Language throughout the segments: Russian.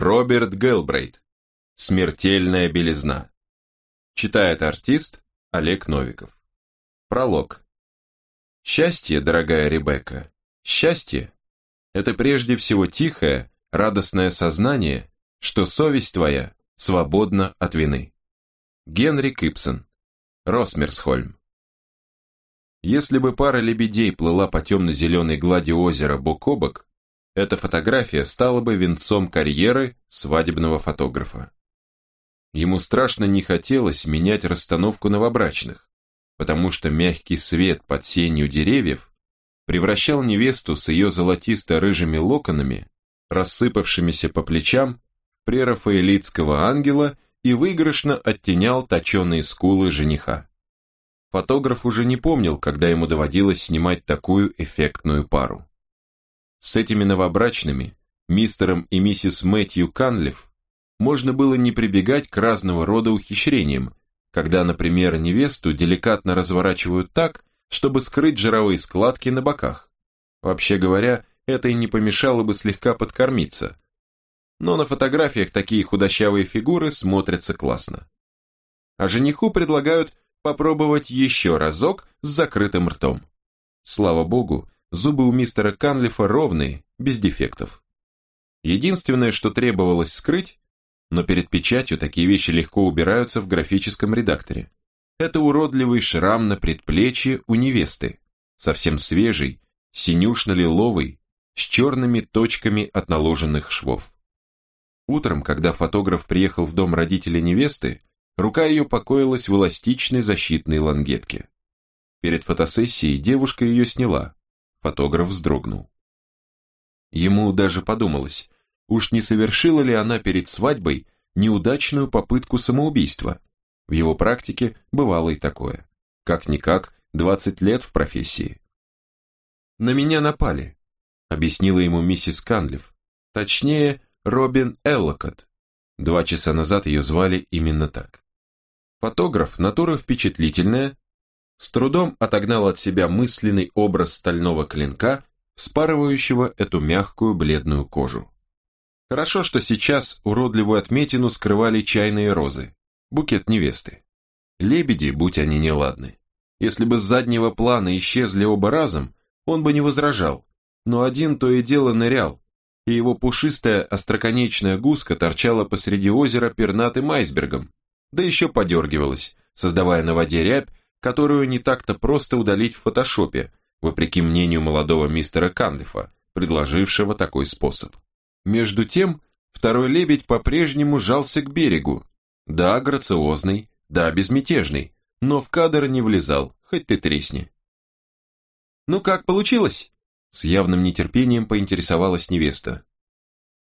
Роберт Гелбрейт. Смертельная белизна. Читает артист Олег Новиков. Пролог. Счастье, дорогая Ребекка, счастье – это прежде всего тихое, радостное сознание, что совесть твоя свободна от вины. Генри Кипсон. Росмерсхольм. Если бы пара лебедей плыла по темно-зеленой глади озера бок о бок, эта фотография стала бы венцом карьеры свадебного фотографа. Ему страшно не хотелось менять расстановку новобрачных, потому что мягкий свет под сенью деревьев превращал невесту с ее золотисто-рыжими локонами, рассыпавшимися по плечам, прерафаэлитского ангела и выигрышно оттенял точеные скулы жениха. Фотограф уже не помнил, когда ему доводилось снимать такую эффектную пару. С этими новобрачными, мистером и миссис Мэтью Канлиф, можно было не прибегать к разного рода ухищрениям, когда, например, невесту деликатно разворачивают так, чтобы скрыть жировые складки на боках. Вообще говоря, это и не помешало бы слегка подкормиться. Но на фотографиях такие худощавые фигуры смотрятся классно. А жениху предлагают попробовать еще разок с закрытым ртом. Слава богу, зубы у мистера Канлифа ровные, без дефектов. Единственное, что требовалось скрыть, но перед печатью такие вещи легко убираются в графическом редакторе. Это уродливый шрам на предплечье у невесты, совсем свежий, синюшно-лиловый, с черными точками от наложенных швов. Утром, когда фотограф приехал в дом родителей невесты, Рука ее покоилась в эластичной защитной лангетке. Перед фотосессией девушка ее сняла. Фотограф вздрогнул. Ему даже подумалось, уж не совершила ли она перед свадьбой неудачную попытку самоубийства. В его практике бывало и такое. Как-никак, 20 лет в профессии. «На меня напали», — объяснила ему миссис Канлиф. Точнее, Робин Эллокот. Два часа назад ее звали именно так. Фотограф, натура впечатлительная, с трудом отогнал от себя мысленный образ стального клинка, спарывающего эту мягкую бледную кожу. Хорошо, что сейчас уродливую отметину скрывали чайные розы, букет невесты. Лебеди, будь они неладны. Если бы с заднего плана исчезли оба разом, он бы не возражал, но один то и дело нырял, и его пушистая остроконечная гуска торчала посреди озера пернатым айсбергом, да еще подергивалась, создавая на воде рябь, которую не так-то просто удалить в фотошопе, вопреки мнению молодого мистера Канлифа, предложившего такой способ. Между тем, второй лебедь по-прежнему жался к берегу. Да, грациозный, да, безмятежный, но в кадр не влезал, хоть ты тресни. «Ну как, получилось?» С явным нетерпением поинтересовалась невеста.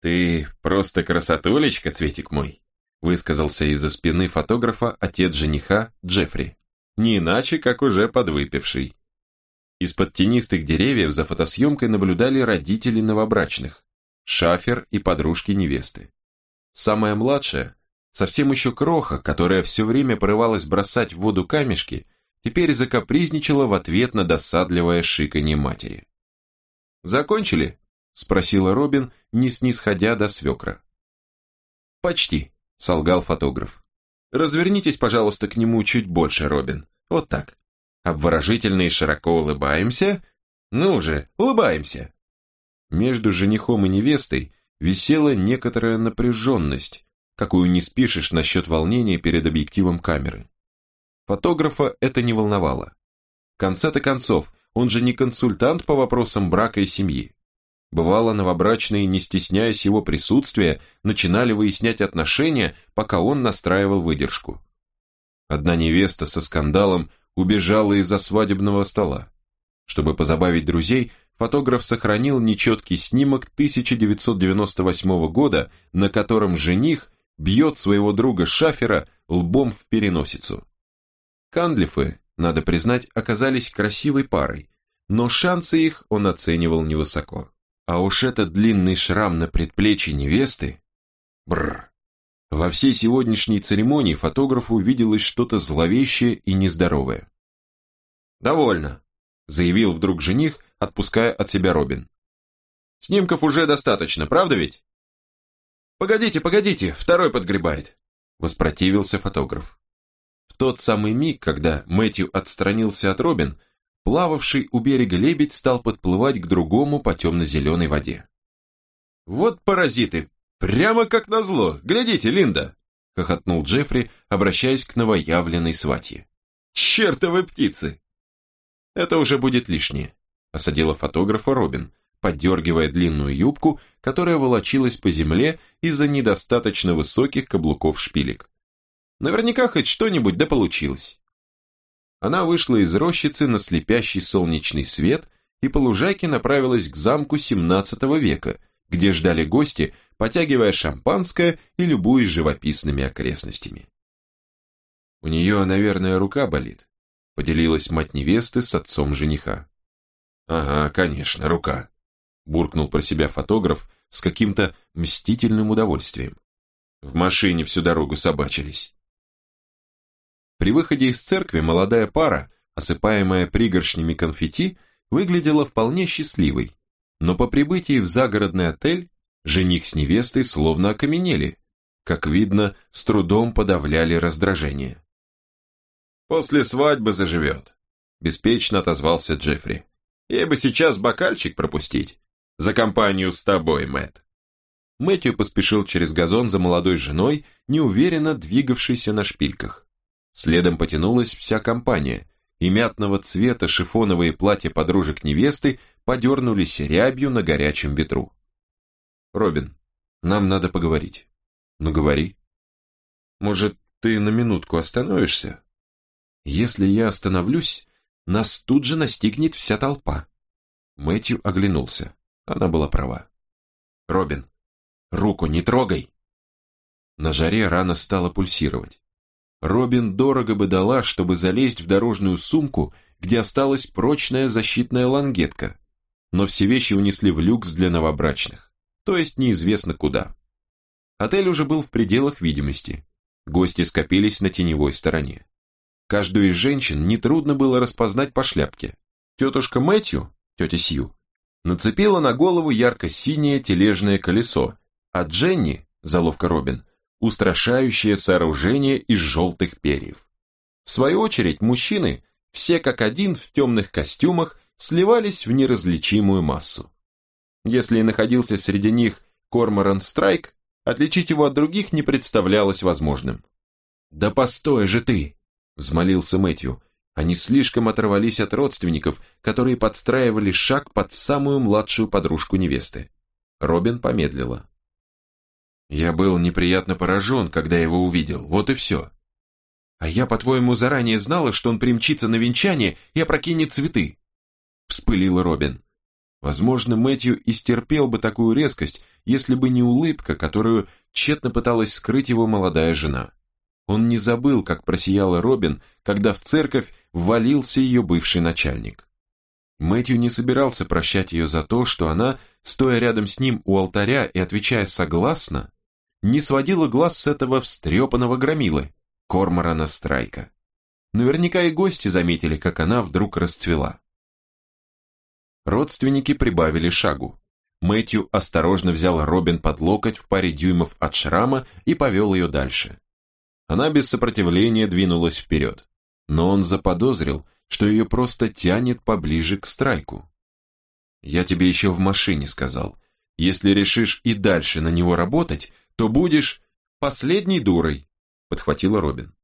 «Ты просто красотулечка, цветик мой!» высказался из-за спины фотографа отец жениха Джеффри, не иначе, как уже подвыпивший. Из-под тенистых деревьев за фотосъемкой наблюдали родители новобрачных, шафер и подружки невесты. Самая младшая, совсем еще кроха, которая все время порывалась бросать в воду камешки, теперь закапризничала в ответ на досадливое шиканье матери. «Закончили?» – спросила Робин, не снисходя до свекра. «Почти», – солгал фотограф. «Развернитесь, пожалуйста, к нему чуть больше, Робин. Вот так. Обворожительно и широко улыбаемся. Ну же, улыбаемся!» Между женихом и невестой висела некоторая напряженность, какую не спишешь насчет волнения перед объективом камеры. Фотографа это не волновало. В конце-то концов, он же не консультант по вопросам брака и семьи. Бывало, новобрачные, не стесняясь его присутствия, начинали выяснять отношения, пока он настраивал выдержку. Одна невеста со скандалом убежала из-за свадебного стола. Чтобы позабавить друзей, фотограф сохранил нечеткий снимок 1998 года, на котором жених бьет своего друга Шафера лбом в переносицу. Кандлифы, надо признать, оказались красивой парой, но шансы их он оценивал невысоко. А уж этот длинный шрам на предплечье невесты... Бррр. Во всей сегодняшней церемонии фотографу увиделось что-то зловещее и нездоровое. «Довольно», — заявил вдруг жених, отпуская от себя Робин. «Снимков уже достаточно, правда ведь?» «Погодите, погодите, второй подгребает!» Воспротивился фотограф. В тот самый миг, когда Мэтью отстранился от Робин, плававший у берега лебедь стал подплывать к другому по темно-зеленой воде. «Вот паразиты! Прямо как назло! Глядите, Линда!» хохотнул Джеффри, обращаясь к новоявленной сватье. «Чертовы птицы!» «Это уже будет лишнее», осадила фотографа Робин, поддергивая длинную юбку, которая волочилась по земле из-за недостаточно высоких каблуков шпилек. Наверняка хоть что-нибудь да получилось. Она вышла из рощицы на слепящий солнечный свет и по лужайке направилась к замку 17 века, где ждали гости, потягивая шампанское и любуясь живописными окрестностями. «У нее, наверное, рука болит», — поделилась мать невесты с отцом жениха. «Ага, конечно, рука», — буркнул про себя фотограф с каким-то мстительным удовольствием. В машине всю дорогу собачились. При выходе из церкви молодая пара, осыпаемая пригоршнями конфетти, выглядела вполне счастливой, но по прибытии в загородный отель жених с невестой словно окаменели, как видно, с трудом подавляли раздражение. «После свадьбы заживет», – беспечно отозвался Джеффри. «Ей бы сейчас бокальчик пропустить. За компанию с тобой, Мэтт». Мэтью поспешил через газон за молодой женой, неуверенно двигавшейся на шпильках. Следом потянулась вся компания, и мятного цвета шифоновые платья подружек невесты подернулись рябью на горячем ветру. «Робин, нам надо поговорить». «Ну, говори». «Может, ты на минутку остановишься?» «Если я остановлюсь, нас тут же настигнет вся толпа». Мэтью оглянулся. Она была права. «Робин, руку не трогай!» На жаре рана стала пульсировать. Робин дорого бы дала, чтобы залезть в дорожную сумку, где осталась прочная защитная лангетка, но все вещи унесли в люкс для новобрачных, то есть неизвестно куда. Отель уже был в пределах видимости. Гости скопились на теневой стороне. Каждую из женщин нетрудно было распознать по шляпке. Тетушка Мэтью, тетя Сью, нацепила на голову ярко-синее тележное колесо, а Дженни, заловка Робин, устрашающее сооружение из желтых перьев. В свою очередь, мужчины, все как один в темных костюмах, сливались в неразличимую массу. Если и находился среди них Корморан Страйк, отличить его от других не представлялось возможным. «Да постой же ты!» – взмолился Мэтью. Они слишком оторвались от родственников, которые подстраивали шаг под самую младшую подружку невесты. Робин помедлила. Я был неприятно поражен, когда его увидел, вот и все. А я, по-твоему, заранее знала, что он примчится на венчание и опрокинет цветы? Вспылила Робин. Возможно, Мэтью истерпел бы такую резкость, если бы не улыбка, которую тщетно пыталась скрыть его молодая жена. Он не забыл, как просияла Робин, когда в церковь ввалился ее бывший начальник. Мэтью не собирался прощать ее за то, что она, стоя рядом с ним у алтаря и отвечая «согласно», не сводила глаз с этого встрепанного громилы, Корморана Страйка. Наверняка и гости заметили, как она вдруг расцвела. Родственники прибавили шагу. Мэтью осторожно взял Робин под локоть в паре дюймов от шрама и повел ее дальше. Она без сопротивления двинулась вперед, но он заподозрил, что ее просто тянет поближе к Страйку. «Я тебе еще в машине сказал. Если решишь и дальше на него работать, то будешь последней дурой», — подхватила Робин.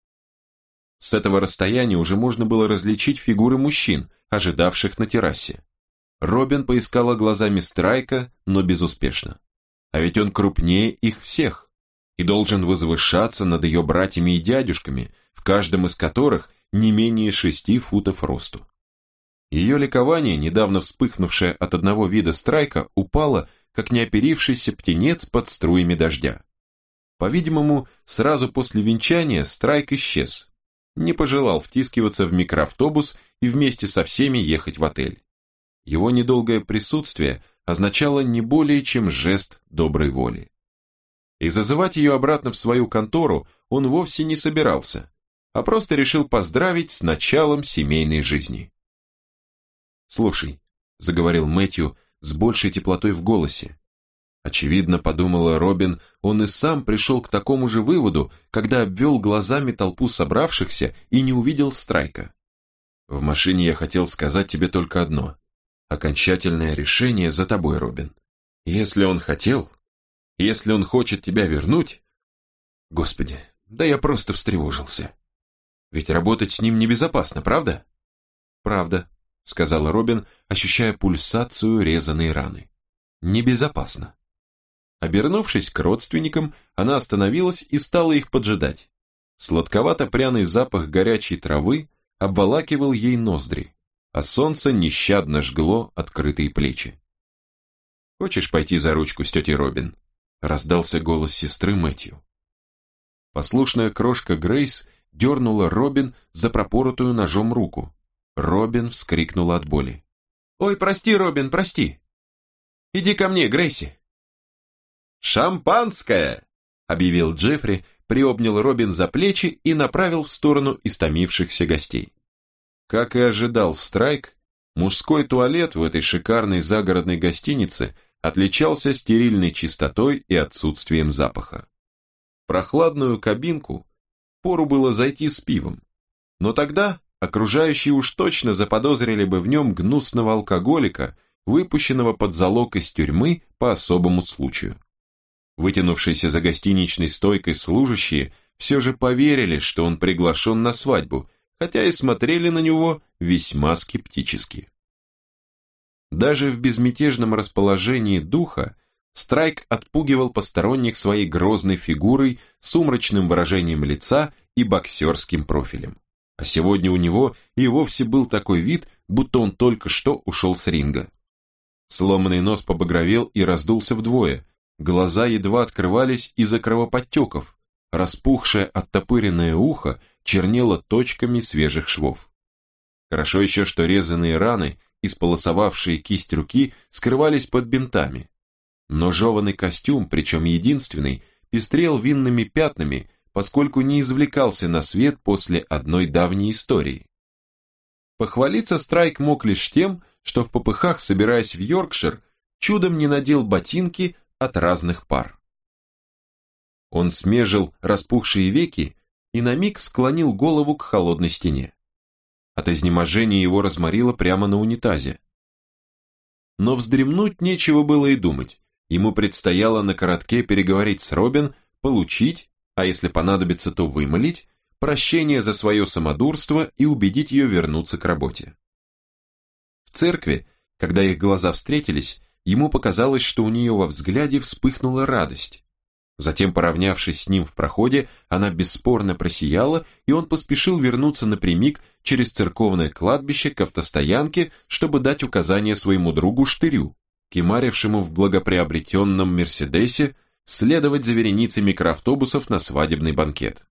С этого расстояния уже можно было различить фигуры мужчин, ожидавших на террасе. Робин поискала глазами Страйка, но безуспешно. А ведь он крупнее их всех и должен возвышаться над ее братьями и дядюшками, в каждом из которых не менее шести футов росту. Ее ликование, недавно вспыхнувшее от одного вида страйка, упало как неоперившийся птенец под струями дождя. По-видимому, сразу после венчания Страйк исчез. Не пожелал втискиваться в микроавтобус и вместе со всеми ехать в отель. Его недолгое присутствие означало не более чем жест доброй воли. И зазывать ее обратно в свою контору он вовсе не собирался, а просто решил поздравить с началом семейной жизни. «Слушай», — заговорил Мэтью с большей теплотой в голосе. Очевидно, подумала Робин, он и сам пришел к такому же выводу, когда обвел глазами толпу собравшихся и не увидел Страйка. В машине я хотел сказать тебе только одно. Окончательное решение за тобой, Робин. Если он хотел, если он хочет тебя вернуть... Господи, да я просто встревожился. Ведь работать с ним небезопасно, правда? Правда, сказала Робин, ощущая пульсацию резаной раны. Небезопасно. Обернувшись к родственникам, она остановилась и стала их поджидать. Сладковато-пряный запах горячей травы обволакивал ей ноздри, а солнце нещадно жгло открытые плечи. «Хочешь пойти за ручку с тетей Робин?» раздался голос сестры Мэтью. Послушная крошка Грейс дернула Робин за пропоротую ножом руку. Робин вскрикнула от боли. «Ой, прости, Робин, прости! Иди ко мне, Грейси!» «Шампанское!» — объявил Джеффри, приобнял Робин за плечи и направил в сторону истомившихся гостей. Как и ожидал Страйк, мужской туалет в этой шикарной загородной гостинице отличался стерильной чистотой и отсутствием запаха. Прохладную кабинку пору было зайти с пивом, но тогда окружающие уж точно заподозрили бы в нем гнусного алкоголика, выпущенного под залог из тюрьмы по особому случаю. Вытянувшиеся за гостиничной стойкой служащие все же поверили, что он приглашен на свадьбу, хотя и смотрели на него весьма скептически. Даже в безмятежном расположении духа Страйк отпугивал посторонних своей грозной фигурой, сумрачным выражением лица и боксерским профилем. А сегодня у него и вовсе был такой вид, будто он только что ушел с ринга. Сломанный нос побагровел и раздулся вдвое, Глаза едва открывались из-за кровоподтеков, распухшее оттопыренное ухо чернело точками свежих швов. Хорошо еще, что резанные раны, исполосовавшие кисть руки, скрывались под бинтами. Но жеванный костюм, причем единственный, пестрел винными пятнами, поскольку не извлекался на свет после одной давней истории. Похвалиться Страйк мог лишь тем, что в попыхах, собираясь в Йоркшир, чудом не надел ботинки, от разных пар. Он смежил распухшие веки и на миг склонил голову к холодной стене. От изнеможения его разморило прямо на унитазе. Но вздремнуть нечего было и думать. Ему предстояло на коротке переговорить с Робин, получить, а если понадобится, то вымолить, прощение за свое самодурство и убедить ее вернуться к работе. В церкви, когда их глаза встретились, ему показалось, что у нее во взгляде вспыхнула радость. Затем, поравнявшись с ним в проходе, она бесспорно просияла, и он поспешил вернуться напрямик через церковное кладбище к автостоянке, чтобы дать указание своему другу Штырю, кемарившему в благоприобретенном Мерседесе, следовать за вереницей микроавтобусов на свадебный банкет.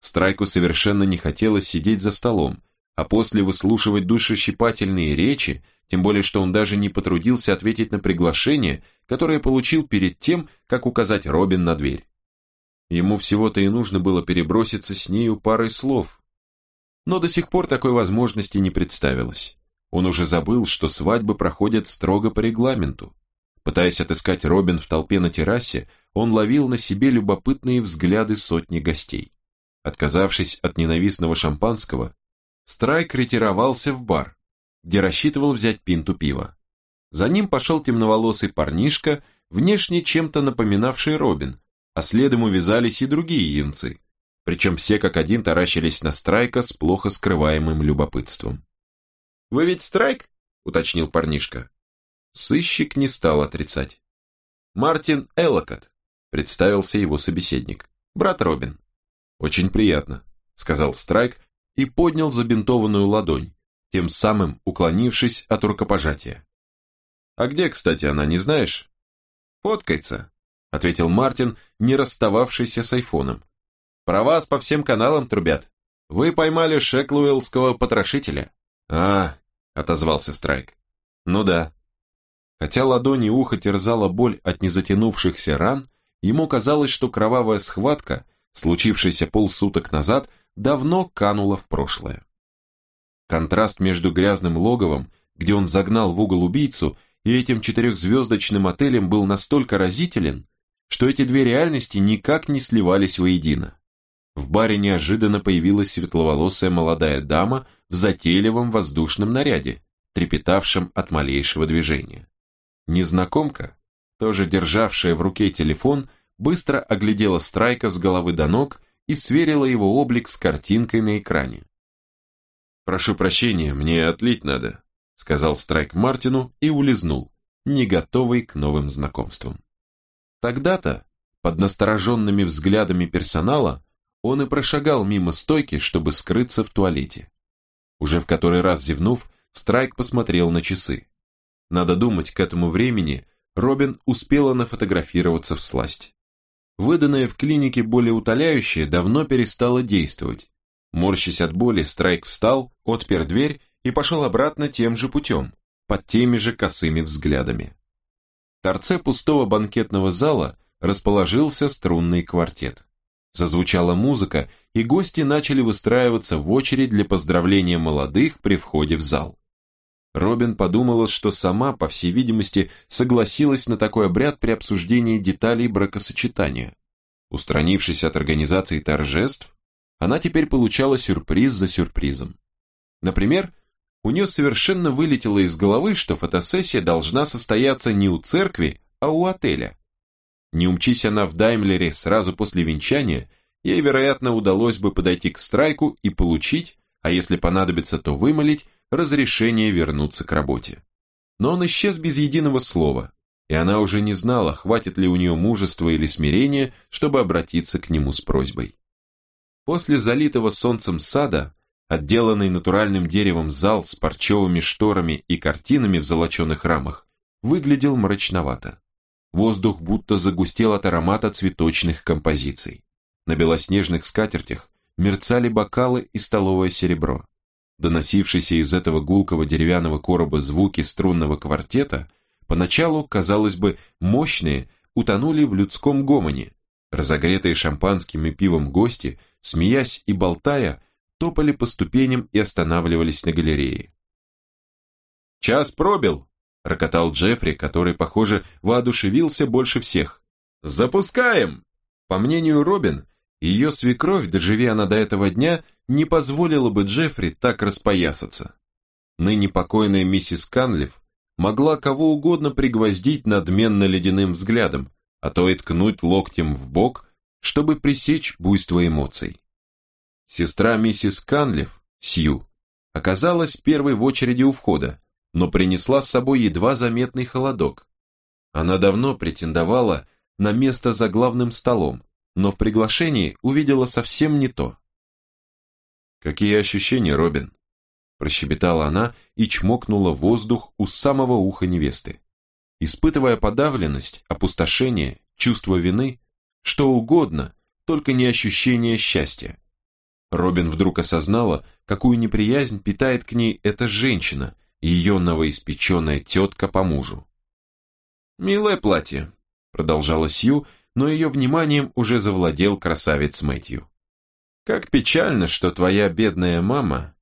Страйку совершенно не хотелось сидеть за столом, а после выслушивать душещипательные речи, тем более что он даже не потрудился ответить на приглашение, которое получил перед тем, как указать Робин на дверь. Ему всего-то и нужно было переброситься с нею парой слов. Но до сих пор такой возможности не представилось. Он уже забыл, что свадьбы проходят строго по регламенту. Пытаясь отыскать Робин в толпе на террасе, он ловил на себе любопытные взгляды сотни гостей. Отказавшись от ненавистного шампанского, Страйк ретировался в бар, где рассчитывал взять пинту пива. За ним пошел темноволосый парнишка, внешне чем-то напоминавший Робин, а следом увязались и другие янцы, причем все как один таращились на Страйка с плохо скрываемым любопытством. «Вы ведь Страйк?» – уточнил парнишка. Сыщик не стал отрицать. «Мартин Эллокот», – представился его собеседник, брат Робин. «Очень приятно», – сказал Страйк и поднял забинтованную ладонь, тем самым уклонившись от рукопожатия. «А где, кстати, она, не знаешь?» «Фоткается», — ответил Мартин, не расстававшийся с айфоном. «Про вас по всем каналам трубят. Вы поймали Шеклуэллского потрошителя». «А», — отозвался Страйк. «Ну да». Хотя ладони и ухо терзала боль от незатянувшихся ран, ему казалось, что кровавая схватка, случившаяся полсуток назад, давно канула в прошлое. Контраст между грязным логовом, где он загнал в угол убийцу, и этим четырехзвездочным отелем был настолько разителен, что эти две реальности никак не сливались воедино. В баре неожиданно появилась светловолосая молодая дама в затейливом воздушном наряде, трепетавшем от малейшего движения. Незнакомка, тоже державшая в руке телефон, быстро оглядела Страйка с головы до ног и сверила его облик с картинкой на экране. «Прошу прощения, мне отлить надо», сказал Страйк Мартину и улизнул, не готовый к новым знакомствам. Тогда-то, под настороженными взглядами персонала, он и прошагал мимо стойки, чтобы скрыться в туалете. Уже в который раз зевнув, Страйк посмотрел на часы. Надо думать, к этому времени Робин успела нафотографироваться в сласть. Выданное в клинике болеутоляющее давно перестало действовать. Морщась от боли, Страйк встал, отпер дверь и пошел обратно тем же путем, под теми же косыми взглядами. В торце пустого банкетного зала расположился струнный квартет. Зазвучала музыка, и гости начали выстраиваться в очередь для поздравления молодых при входе в зал. Робин подумала, что сама, по всей видимости, согласилась на такой обряд при обсуждении деталей бракосочетания. Устранившись от организации торжеств, она теперь получала сюрприз за сюрпризом. Например, у нее совершенно вылетело из головы, что фотосессия должна состояться не у церкви, а у отеля. Не умчись она в Даймлере сразу после венчания, ей, вероятно, удалось бы подойти к страйку и получить, а если понадобится, то вымолить, разрешение вернуться к работе. Но он исчез без единого слова, и она уже не знала, хватит ли у нее мужества или смирения, чтобы обратиться к нему с просьбой. После залитого солнцем сада Отделанный натуральным деревом зал с парчевыми шторами и картинами в золоченых рамах выглядел мрачновато. Воздух будто загустел от аромата цветочных композиций. На белоснежных скатертях мерцали бокалы и столовое серебро. Доносившиеся из этого гулкого деревянного короба звуки струнного квартета, поначалу, казалось бы, мощные, утонули в людском гомоне. Разогретые шампанским и пивом гости, смеясь и болтая, топали по ступеням и останавливались на галерее. «Час пробил!» – рокотал Джеффри, который, похоже, воодушевился больше всех. «Запускаем!» По мнению Робин, ее свекровь, доживи она до этого дня, не позволила бы Джеффри так распоясаться. Ныне покойная миссис Канлиф могла кого угодно пригвоздить надменно ледяным взглядом, а то и ткнуть локтем в бок, чтобы пресечь буйство эмоций. Сестра миссис Канлиф, Сью, оказалась первой в очереди у входа, но принесла с собой едва заметный холодок. Она давно претендовала на место за главным столом, но в приглашении увидела совсем не то. «Какие ощущения, Робин?» Прощебетала она и чмокнула воздух у самого уха невесты. Испытывая подавленность, опустошение, чувство вины, что угодно, только не ощущение счастья. Робин вдруг осознала, какую неприязнь питает к ней эта женщина, ее новоиспеченная тетка по мужу. «Милое платье», — продолжала Сью, но ее вниманием уже завладел красавец Мэтью. «Как печально, что твоя бедная мама...»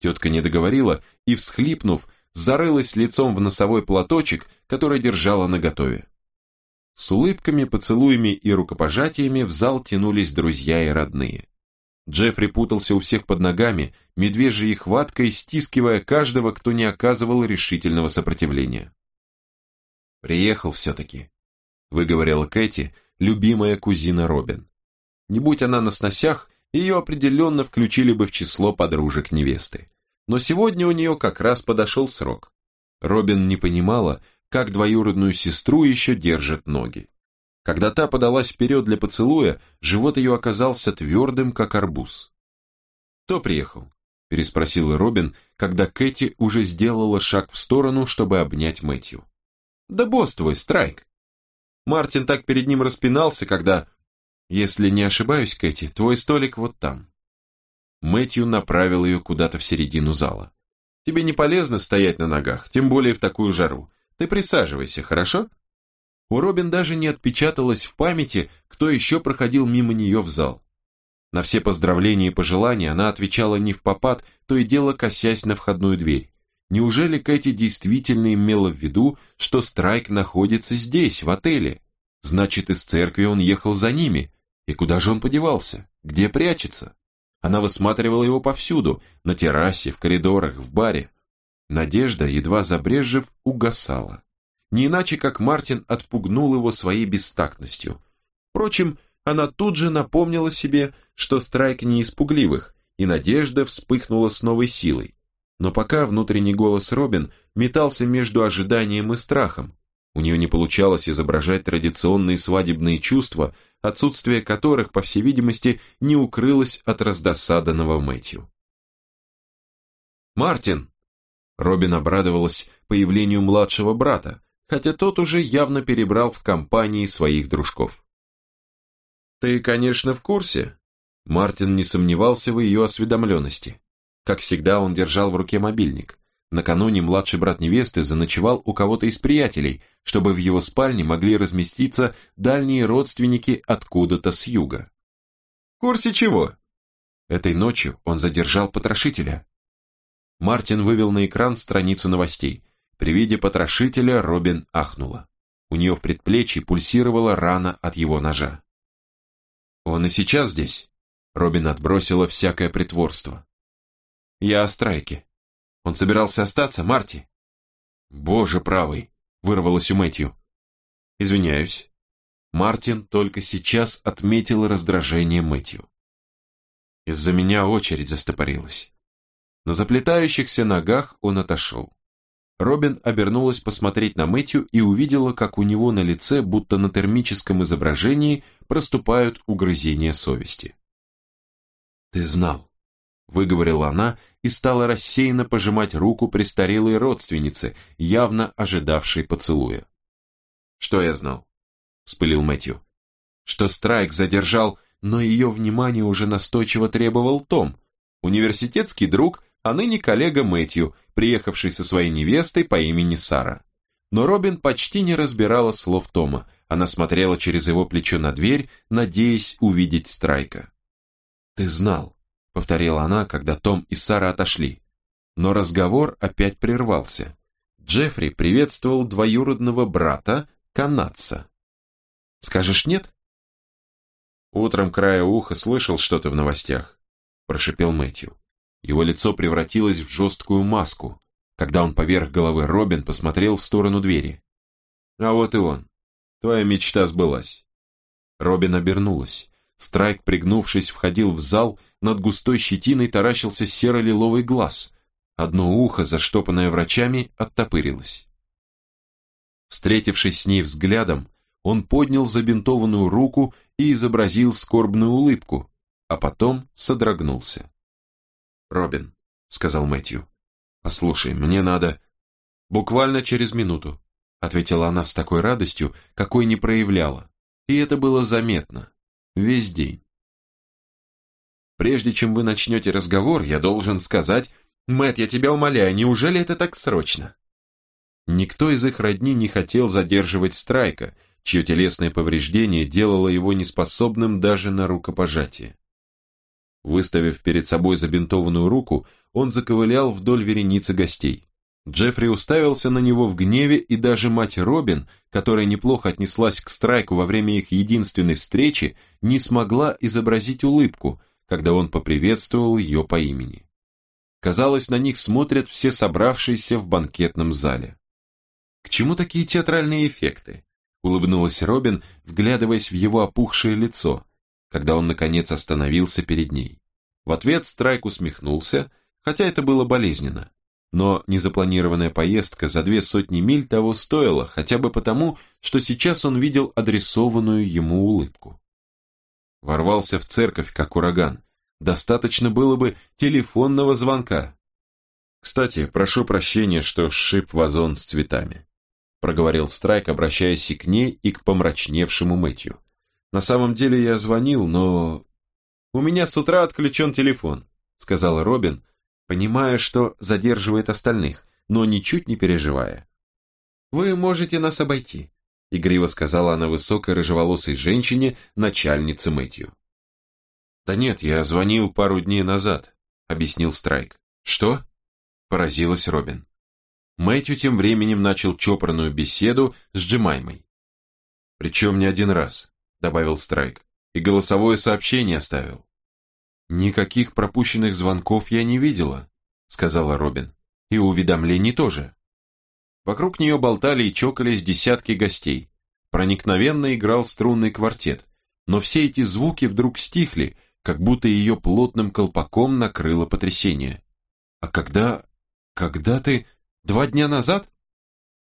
Тетка не договорила и, всхлипнув, зарылась лицом в носовой платочек, который держала наготове. С улыбками, поцелуями и рукопожатиями в зал тянулись друзья и родные. Джеффри путался у всех под ногами, медвежьей хваткой стискивая каждого, кто не оказывал решительного сопротивления. «Приехал все-таки», — выговорила Кэти, любимая кузина Робин. Не будь она на сносях, ее определенно включили бы в число подружек невесты. Но сегодня у нее как раз подошел срок. Робин не понимала, как двоюродную сестру еще держат ноги. Когда та подалась вперед для поцелуя, живот ее оказался твердым, как арбуз. «Кто приехал?» – переспросила Робин, когда Кэти уже сделала шаг в сторону, чтобы обнять Мэтью. «Да босс твой, Страйк!» Мартин так перед ним распинался, когда... «Если не ошибаюсь, Кэти, твой столик вот там». Мэтью направил ее куда-то в середину зала. «Тебе не полезно стоять на ногах, тем более в такую жару. Ты присаживайся, хорошо?» У Робин даже не отпечаталось в памяти, кто еще проходил мимо нее в зал. На все поздравления и пожелания она отвечала не в попад, то и дело косясь на входную дверь. Неужели Кэти действительно имела в виду, что Страйк находится здесь, в отеле? Значит, из церкви он ехал за ними. И куда же он подевался? Где прячется? Она высматривала его повсюду, на террасе, в коридорах, в баре. Надежда, едва забрежев, угасала. Не иначе, как Мартин отпугнул его своей бестактностью. Впрочем, она тут же напомнила себе, что Страйк не испугливых, и надежда вспыхнула с новой силой. Но пока внутренний голос Робин метался между ожиданием и страхом, у нее не получалось изображать традиционные свадебные чувства, отсутствие которых, по всей видимости, не укрылось от раздосаданного Мэтью. «Мартин!» Робин обрадовалась появлению младшего брата, хотя тот уже явно перебрал в компании своих дружков. «Ты, конечно, в курсе?» Мартин не сомневался в ее осведомленности. Как всегда, он держал в руке мобильник. Накануне младший брат невесты заночевал у кого-то из приятелей, чтобы в его спальне могли разместиться дальние родственники откуда-то с юга. «В курсе чего?» Этой ночью он задержал потрошителя. Мартин вывел на экран страницу новостей. При виде потрошителя Робин ахнула. У нее в предплечье пульсировала рана от его ножа. «Он и сейчас здесь?» Робин отбросила всякое притворство. Я о страйке. Он собирался остаться, Марти? Боже правый, вырвалось у Мэтью. Извиняюсь. Мартин только сейчас отметил раздражение Мэтью. Из-за меня очередь застопорилась. На заплетающихся ногах он отошел. Робин обернулась посмотреть на Мэтью и увидела, как у него на лице, будто на термическом изображении, проступают угрызения совести. «Ты знал», выговорила она и стала рассеянно пожимать руку престарелой родственнице, явно ожидавшей поцелуя. «Что я знал?» – вспылил Мэтью. «Что Страйк задержал, но ее внимание уже настойчиво требовал Том, университетский друг, а ныне коллега Мэтью, приехавший со своей невестой по имени Сара. Но Робин почти не разбирала слов Тома, она смотрела через его плечо на дверь, надеясь увидеть Страйка. «Ты знал», повторила она, когда Том и Сара отошли. Но разговор опять прервался. Джеффри приветствовал двоюродного брата, канадца. «Скажешь нет?» Утром края уха слышал что-то в новостях, прошипел Мэтью. Его лицо превратилось в жесткую маску, когда он поверх головы Робин посмотрел в сторону двери. «А вот и он. Твоя мечта сбылась». Робин обернулась. Страйк, пригнувшись, входил в зал над густой щетиной таращился серо-лиловый глаз. Одно ухо, заштопанное врачами, оттопырилось. Встретившись с ней взглядом, он поднял забинтованную руку и изобразил скорбную улыбку, а потом содрогнулся. «Робин», — сказал Мэтью, — «послушай, мне надо...» «Буквально через минуту», — ответила она с такой радостью, какой не проявляла. И это было заметно. Весь день. Прежде чем вы начнете разговор, я должен сказать, Мэт, я тебя умоляю, неужели это так срочно? Никто из их родни не хотел задерживать Страйка, чье телесное повреждение делало его неспособным даже на рукопожатие. Выставив перед собой забинтованную руку, он заковылял вдоль вереницы гостей. Джеффри уставился на него в гневе, и даже мать Робин, которая неплохо отнеслась к Страйку во время их единственной встречи, не смогла изобразить улыбку, когда он поприветствовал ее по имени. Казалось, на них смотрят все собравшиеся в банкетном зале. «К чему такие театральные эффекты?» улыбнулась Робин, вглядываясь в его опухшее лицо, когда он наконец остановился перед ней. В ответ Страйк усмехнулся, хотя это было болезненно. Но незапланированная поездка за две сотни миль того стоила, хотя бы потому, что сейчас он видел адресованную ему улыбку ворвался в церковь, как ураган. Достаточно было бы телефонного звонка. «Кстати, прошу прощения, что сшиб вазон с цветами», проговорил Страйк, обращаясь и к ней, и к помрачневшему Мэтью. «На самом деле я звонил, но...» «У меня с утра отключен телефон», сказал Робин, понимая, что задерживает остальных, но ничуть не переживая. «Вы можете нас обойти. — игриво сказала она высокой рыжеволосой женщине, начальнице Мэтью. «Да нет, я звонил пару дней назад», — объяснил Страйк. «Что?» — поразилась Робин. Мэтью тем временем начал чопорную беседу с Джемаймой. «Причем не один раз», — добавил Страйк, — «и голосовое сообщение оставил». «Никаких пропущенных звонков я не видела», — сказала Робин, — «и уведомлений тоже». Вокруг нее болтали и чокались десятки гостей. Проникновенно играл струнный квартет, но все эти звуки вдруг стихли, как будто ее плотным колпаком накрыло потрясение. «А когда... когда ты...» Два дня назад?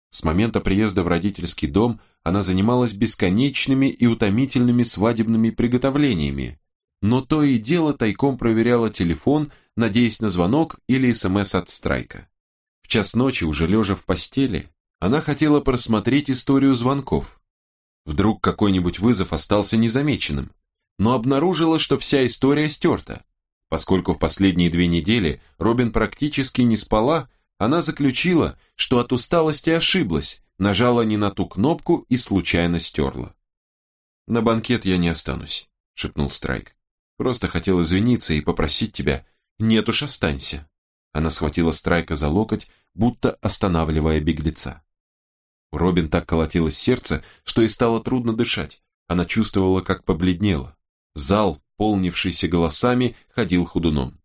С момента приезда в родительский дом она занималась бесконечными и утомительными свадебными приготовлениями, но то и дело тайком проверяла телефон, надеясь на звонок или СМС от Страйка. В час ночи, уже лежа в постели, она хотела просмотреть историю звонков. Вдруг какой-нибудь вызов остался незамеченным, но обнаружила, что вся история стерта, поскольку в последние две недели Робин практически не спала она заключила, что от усталости ошиблась, нажала не на ту кнопку и случайно стерла. «На банкет я не останусь», — шепнул Страйк. «Просто хотел извиниться и попросить тебя. Нет уж, останься». Она схватила Страйка за локоть, будто останавливая беглеца. Робин так колотилось сердце, что и стало трудно дышать. Она чувствовала, как побледнела. Зал, полнившийся голосами, ходил худуном.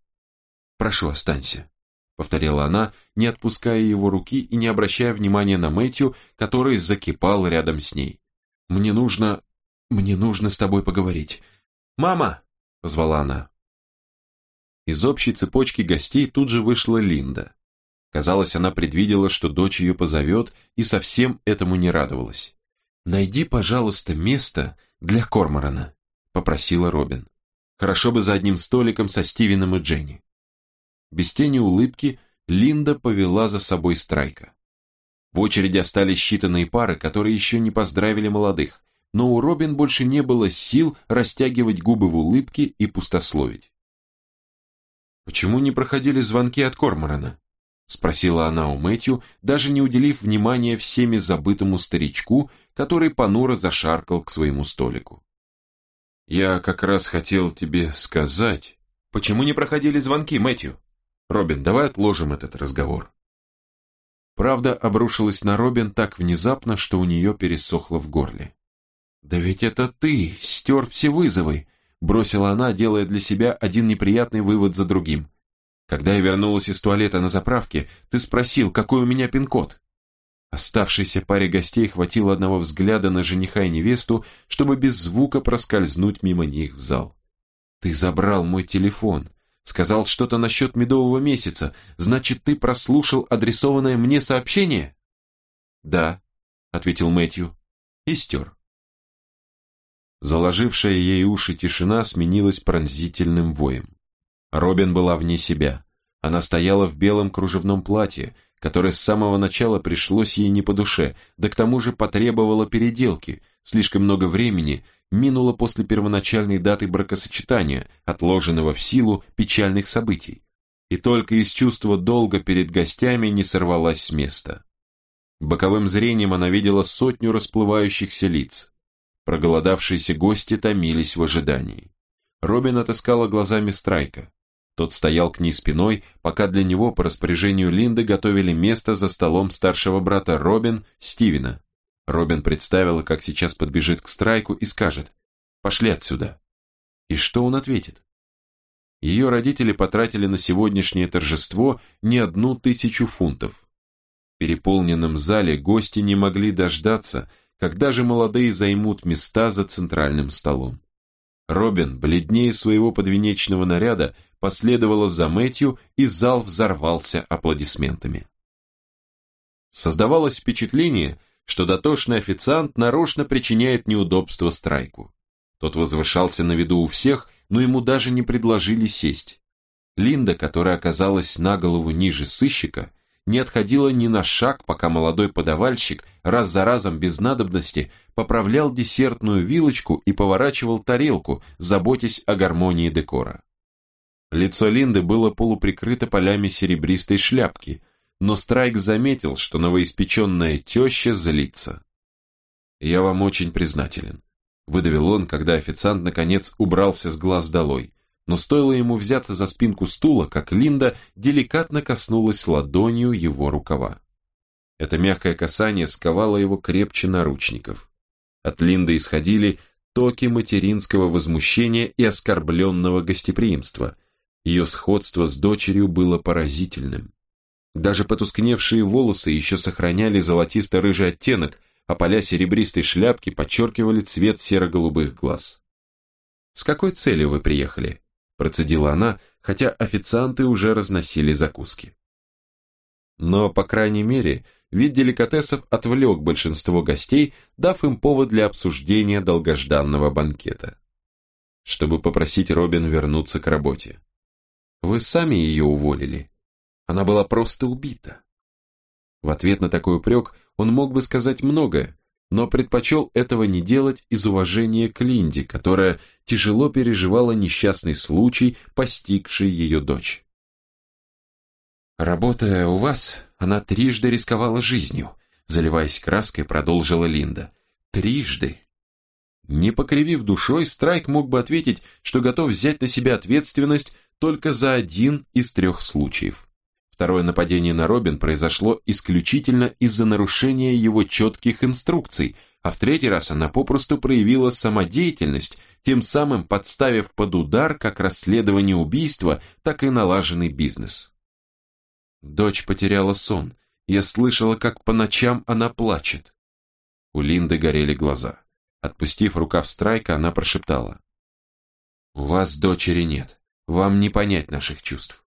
«Прошу, останься», повторила она, не отпуская его руки и не обращая внимания на Мэтью, который закипал рядом с ней. «Мне нужно... мне нужно с тобой поговорить. Мама!» — позвала она. Из общей цепочки гостей тут же вышла Линда. Казалось, она предвидела, что дочь ее позовет, и совсем этому не радовалась. «Найди, пожалуйста, место для Корморана», — попросила Робин. «Хорошо бы за одним столиком со Стивеном и Дженни». Без тени улыбки Линда повела за собой Страйка. В очереди остались считанные пары, которые еще не поздравили молодых, но у Робин больше не было сил растягивать губы в улыбке и пустословить. «Почему не проходили звонки от Корморана?» спросила она у Мэтью, даже не уделив внимания всеми забытому старичку, который понуро зашаркал к своему столику. «Я как раз хотел тебе сказать...» «Почему не проходили звонки, Мэтью?» Робин, давай отложим этот разговор. Правда обрушилась на Робин так внезапно, что у нее пересохло в горле. «Да ведь это ты стер все вызовы», бросила она, делая для себя один неприятный вывод за другим. «Когда я вернулась из туалета на заправке, ты спросил, какой у меня пин-код?» Оставшейся паре гостей хватило одного взгляда на жениха и невесту, чтобы без звука проскользнуть мимо них в зал. «Ты забрал мой телефон», Сказал что-то насчет медового месяца. Значит, ты прослушал адресованное мне сообщение? Да, ответил Мэтью. И стер. Заложившая ей уши тишина сменилась пронзительным воем. Робин была вне себя. Она стояла в белом кружевном платье, которое с самого начала пришлось ей не по душе, да к тому же потребовало переделки, слишком много времени минуло после первоначальной даты бракосочетания, отложенного в силу печальных событий, и только из чувства долга перед гостями не сорвалась с места. Боковым зрением она видела сотню расплывающихся лиц. Проголодавшиеся гости томились в ожидании. Робин отыскала глазами Страйка. Тот стоял к ней спиной, пока для него по распоряжению Линды готовили место за столом старшего брата Робин, Стивена. Робин представила, как сейчас подбежит к Страйку и скажет «Пошли отсюда». И что он ответит? Ее родители потратили на сегодняшнее торжество не одну тысячу фунтов. В переполненном зале гости не могли дождаться, когда же молодые займут места за центральным столом. Робин, бледнее своего подвенечного наряда, последовала за Мэтью, и зал взорвался аплодисментами. Создавалось впечатление, что дотошный официант нарочно причиняет неудобства Страйку. Тот возвышался на виду у всех, но ему даже не предложили сесть. Линда, которая оказалась на голову ниже сыщика, не отходила ни на шаг, пока молодой подавальщик раз за разом без надобности поправлял десертную вилочку и поворачивал тарелку, заботясь о гармонии декора. Лицо Линды было полуприкрыто полями серебристой шляпки, но Страйк заметил, что новоиспеченная теща злится. «Я вам очень признателен», — выдавил он, когда официант наконец убрался с глаз долой. Но стоило ему взяться за спинку стула, как Линда деликатно коснулась ладонью его рукава. Это мягкое касание сковало его крепче наручников. От Линды исходили токи материнского возмущения и оскорбленного гостеприимства. Ее сходство с дочерью было поразительным. Даже потускневшие волосы еще сохраняли золотисто-рыжий оттенок, а поля серебристой шляпки подчеркивали цвет серо-голубых глаз. «С какой целью вы приехали?» – процедила она, хотя официанты уже разносили закуски. Но, по крайней мере, вид деликатесов отвлек большинство гостей, дав им повод для обсуждения долгожданного банкета. Чтобы попросить Робин вернуться к работе. «Вы сами ее уволили?» Она была просто убита. В ответ на такой упрек он мог бы сказать многое, но предпочел этого не делать из уважения к Линде, которая тяжело переживала несчастный случай, постигший ее дочь. «Работая у вас, она трижды рисковала жизнью», заливаясь краской, продолжила Линда. «Трижды!» Не покривив душой, Страйк мог бы ответить, что готов взять на себя ответственность только за один из трех случаев. Второе нападение на Робин произошло исключительно из-за нарушения его четких инструкций, а в третий раз она попросту проявила самодеятельность, тем самым подставив под удар как расследование убийства, так и налаженный бизнес. Дочь потеряла сон. Я слышала, как по ночам она плачет. У Линды горели глаза. Отпустив рукав Страйка, она прошептала. «У вас дочери нет. Вам не понять наших чувств.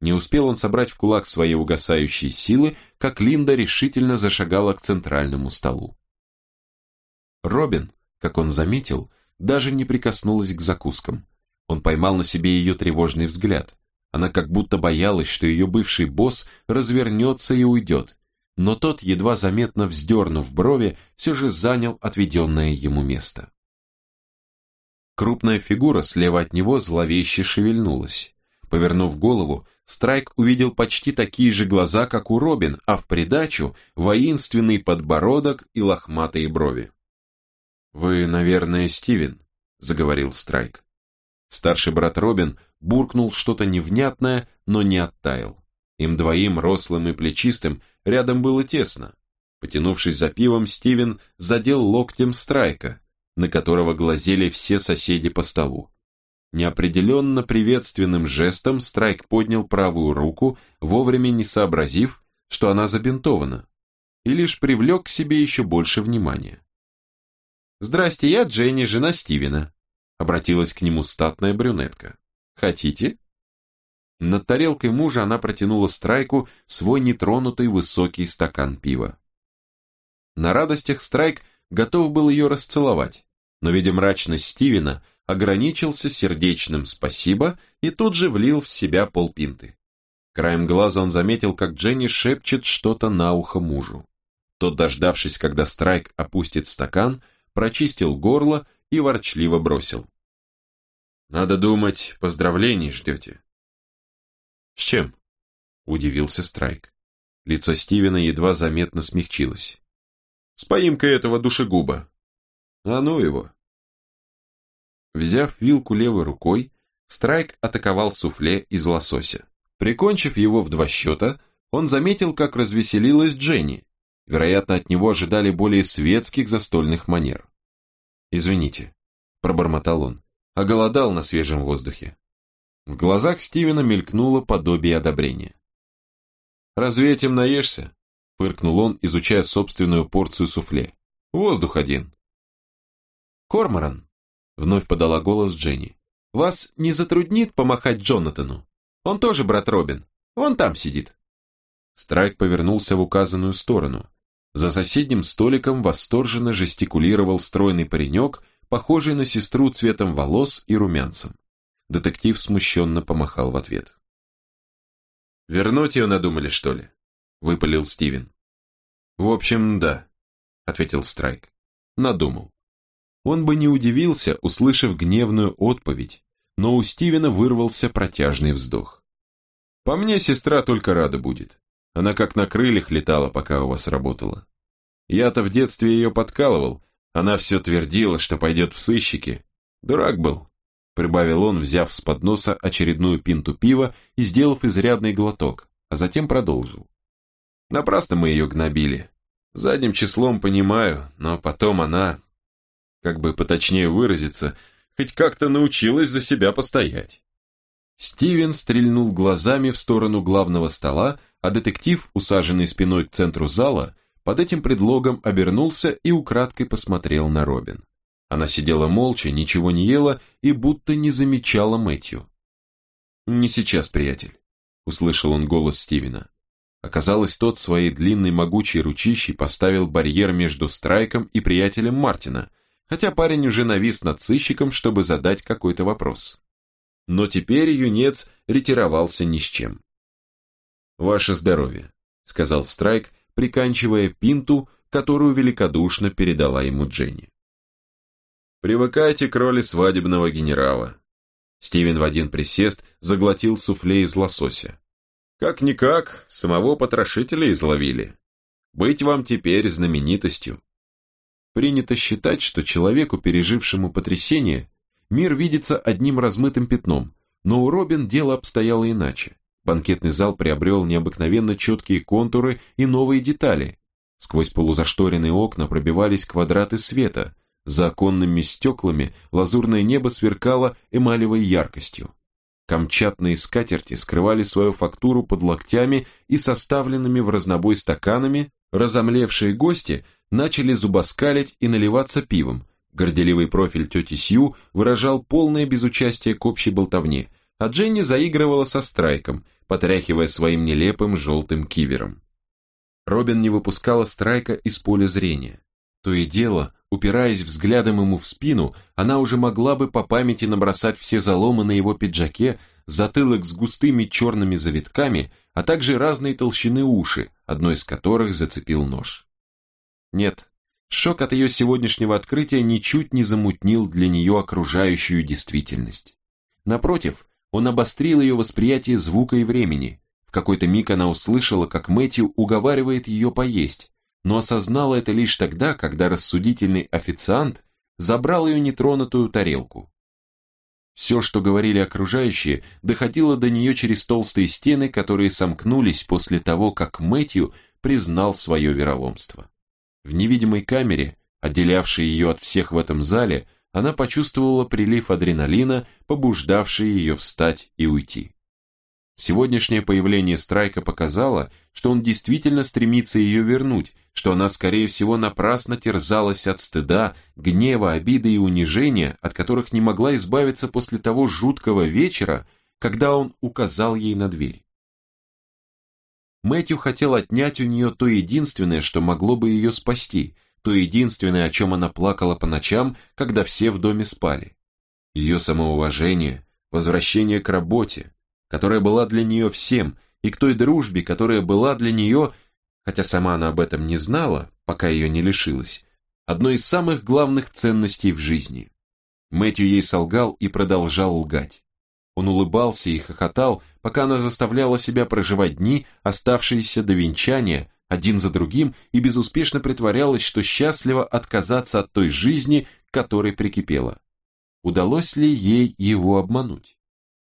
Не успел он собрать в кулак свои угасающие силы, как Линда решительно зашагала к центральному столу. Робин, как он заметил, даже не прикоснулась к закускам. Он поймал на себе ее тревожный взгляд. Она как будто боялась, что ее бывший босс развернется и уйдет, но тот, едва заметно вздернув брови, все же занял отведенное ему место. Крупная фигура слева от него зловеще шевельнулась. Повернув голову, Страйк увидел почти такие же глаза, как у Робин, а в придачу воинственный подбородок и лохматые брови. «Вы, наверное, Стивен», — заговорил Страйк. Старший брат Робин буркнул что-то невнятное, но не оттаял. Им двоим, рослым и плечистым, рядом было тесно. Потянувшись за пивом, Стивен задел локтем Страйка, на которого глазели все соседи по столу. Неопределенно приветственным жестом Страйк поднял правую руку, вовремя не сообразив, что она забинтована, и лишь привлек к себе еще больше внимания. «Здрасте, я Дженни, жена Стивена», — обратилась к нему статная брюнетка. «Хотите?» Над тарелкой мужа она протянула Страйку свой нетронутый высокий стакан пива. На радостях Страйк готов был ее расцеловать, но, видя мрачность Стивена, ограничился сердечным «спасибо» и тут же влил в себя полпинты. Краем глаза он заметил, как Дженни шепчет что-то на ухо мужу. Тот, дождавшись, когда Страйк опустит стакан, прочистил горло и ворчливо бросил. «Надо думать, поздравлений ждете». «С чем?» – удивился Страйк. Лицо Стивена едва заметно смягчилось. «С поимкой этого душегуба». «А ну его!» Взяв вилку левой рукой, Страйк атаковал суфле из лосося. Прикончив его в два счета, он заметил, как развеселилась Дженни. Вероятно, от него ожидали более светских застольных манер. «Извините», – пробормотал он, – оголодал на свежем воздухе. В глазах Стивена мелькнуло подобие одобрения. «Разве этим наешься?» – фыркнул он, изучая собственную порцию суфле. «Воздух один». «Корморан», Вновь подала голос Дженни. «Вас не затруднит помахать Джонатану? Он тоже брат Робин. Он там сидит». Страйк повернулся в указанную сторону. За соседним столиком восторженно жестикулировал стройный паренек, похожий на сестру цветом волос и румянцем. Детектив смущенно помахал в ответ. «Вернуть ее надумали, что ли?» – выпалил Стивен. «В общем, да», – ответил Страйк. «Надумал». Он бы не удивился, услышав гневную отповедь, но у Стивена вырвался протяжный вздох. «По мне сестра только рада будет. Она как на крыльях летала, пока у вас работала. Я-то в детстве ее подкалывал, она все твердила, что пойдет в сыщики. Дурак был», — прибавил он, взяв с подноса очередную пинту пива и сделав изрядный глоток, а затем продолжил. Напрасно мы ее гнобили. Задним числом понимаю, но потом она, как бы поточнее выразиться, хоть как-то научилась за себя постоять. Стивен стрельнул глазами в сторону главного стола, а детектив, усаженный спиной к центру зала, под этим предлогом обернулся и украдкой посмотрел на Робин. Она сидела молча, ничего не ела и будто не замечала Мэтью. «Не сейчас, приятель», — услышал он голос Стивена. Оказалось, тот своей длинной могучей ручищей поставил барьер между Страйком и приятелем Мартина, хотя парень уже навис над сыщиком, чтобы задать какой-то вопрос. Но теперь юнец ретировался ни с чем. «Ваше здоровье», — сказал Страйк, приканчивая пинту, которую великодушно передала ему Дженни. «Привыкайте к роли свадебного генерала». Стивен в один присест заглотил суфле из лосося. Как-никак, самого потрошителя изловили. Быть вам теперь знаменитостью. Принято считать, что человеку, пережившему потрясение, мир видится одним размытым пятном, но у Робин дело обстояло иначе. Банкетный зал приобрел необыкновенно четкие контуры и новые детали. Сквозь полузашторенные окна пробивались квадраты света, за оконными стеклами лазурное небо сверкало эмалевой яркостью. Камчатные скатерти скрывали свою фактуру под локтями и составленными в разнобой стаканами, разомлевшие гости начали зубоскалить и наливаться пивом. Горделивый профиль тети Сью выражал полное безучастие к общей болтовне, а Дженни заигрывала со Страйком, потряхивая своим нелепым желтым кивером. Робин не выпускала Страйка из поля зрения. То и дело, упираясь взглядом ему в спину, она уже могла бы по памяти набросать все заломы на его пиджаке, затылок с густыми черными завитками, а также разные толщины уши, одной из которых зацепил нож. Нет, шок от ее сегодняшнего открытия ничуть не замутнил для нее окружающую действительность. Напротив, он обострил ее восприятие звука и времени. В какой-то миг она услышала, как Мэтью уговаривает ее поесть, но осознала это лишь тогда, когда рассудительный официант забрал ее нетронутую тарелку. Все, что говорили окружающие, доходило до нее через толстые стены, которые сомкнулись после того, как Мэтью признал свое вероломство. В невидимой камере, отделявшей ее от всех в этом зале, она почувствовала прилив адреналина, побуждавший ее встать и уйти. Сегодняшнее появление Страйка показало, что он действительно стремится ее вернуть, что она, скорее всего, напрасно терзалась от стыда, гнева, обиды и унижения, от которых не могла избавиться после того жуткого вечера, когда он указал ей на дверь. Мэтью хотел отнять у нее то единственное, что могло бы ее спасти, то единственное, о чем она плакала по ночам, когда все в доме спали. Ее самоуважение, возвращение к работе, которая была для нее всем, и к той дружбе, которая была для нее, хотя сама она об этом не знала, пока ее не лишилась, одной из самых главных ценностей в жизни. Мэтью ей солгал и продолжал лгать. Он улыбался и хохотал, пока она заставляла себя проживать дни, оставшиеся до венчания, один за другим, и безуспешно притворялась, что счастлива отказаться от той жизни, которой прикипела. Удалось ли ей его обмануть?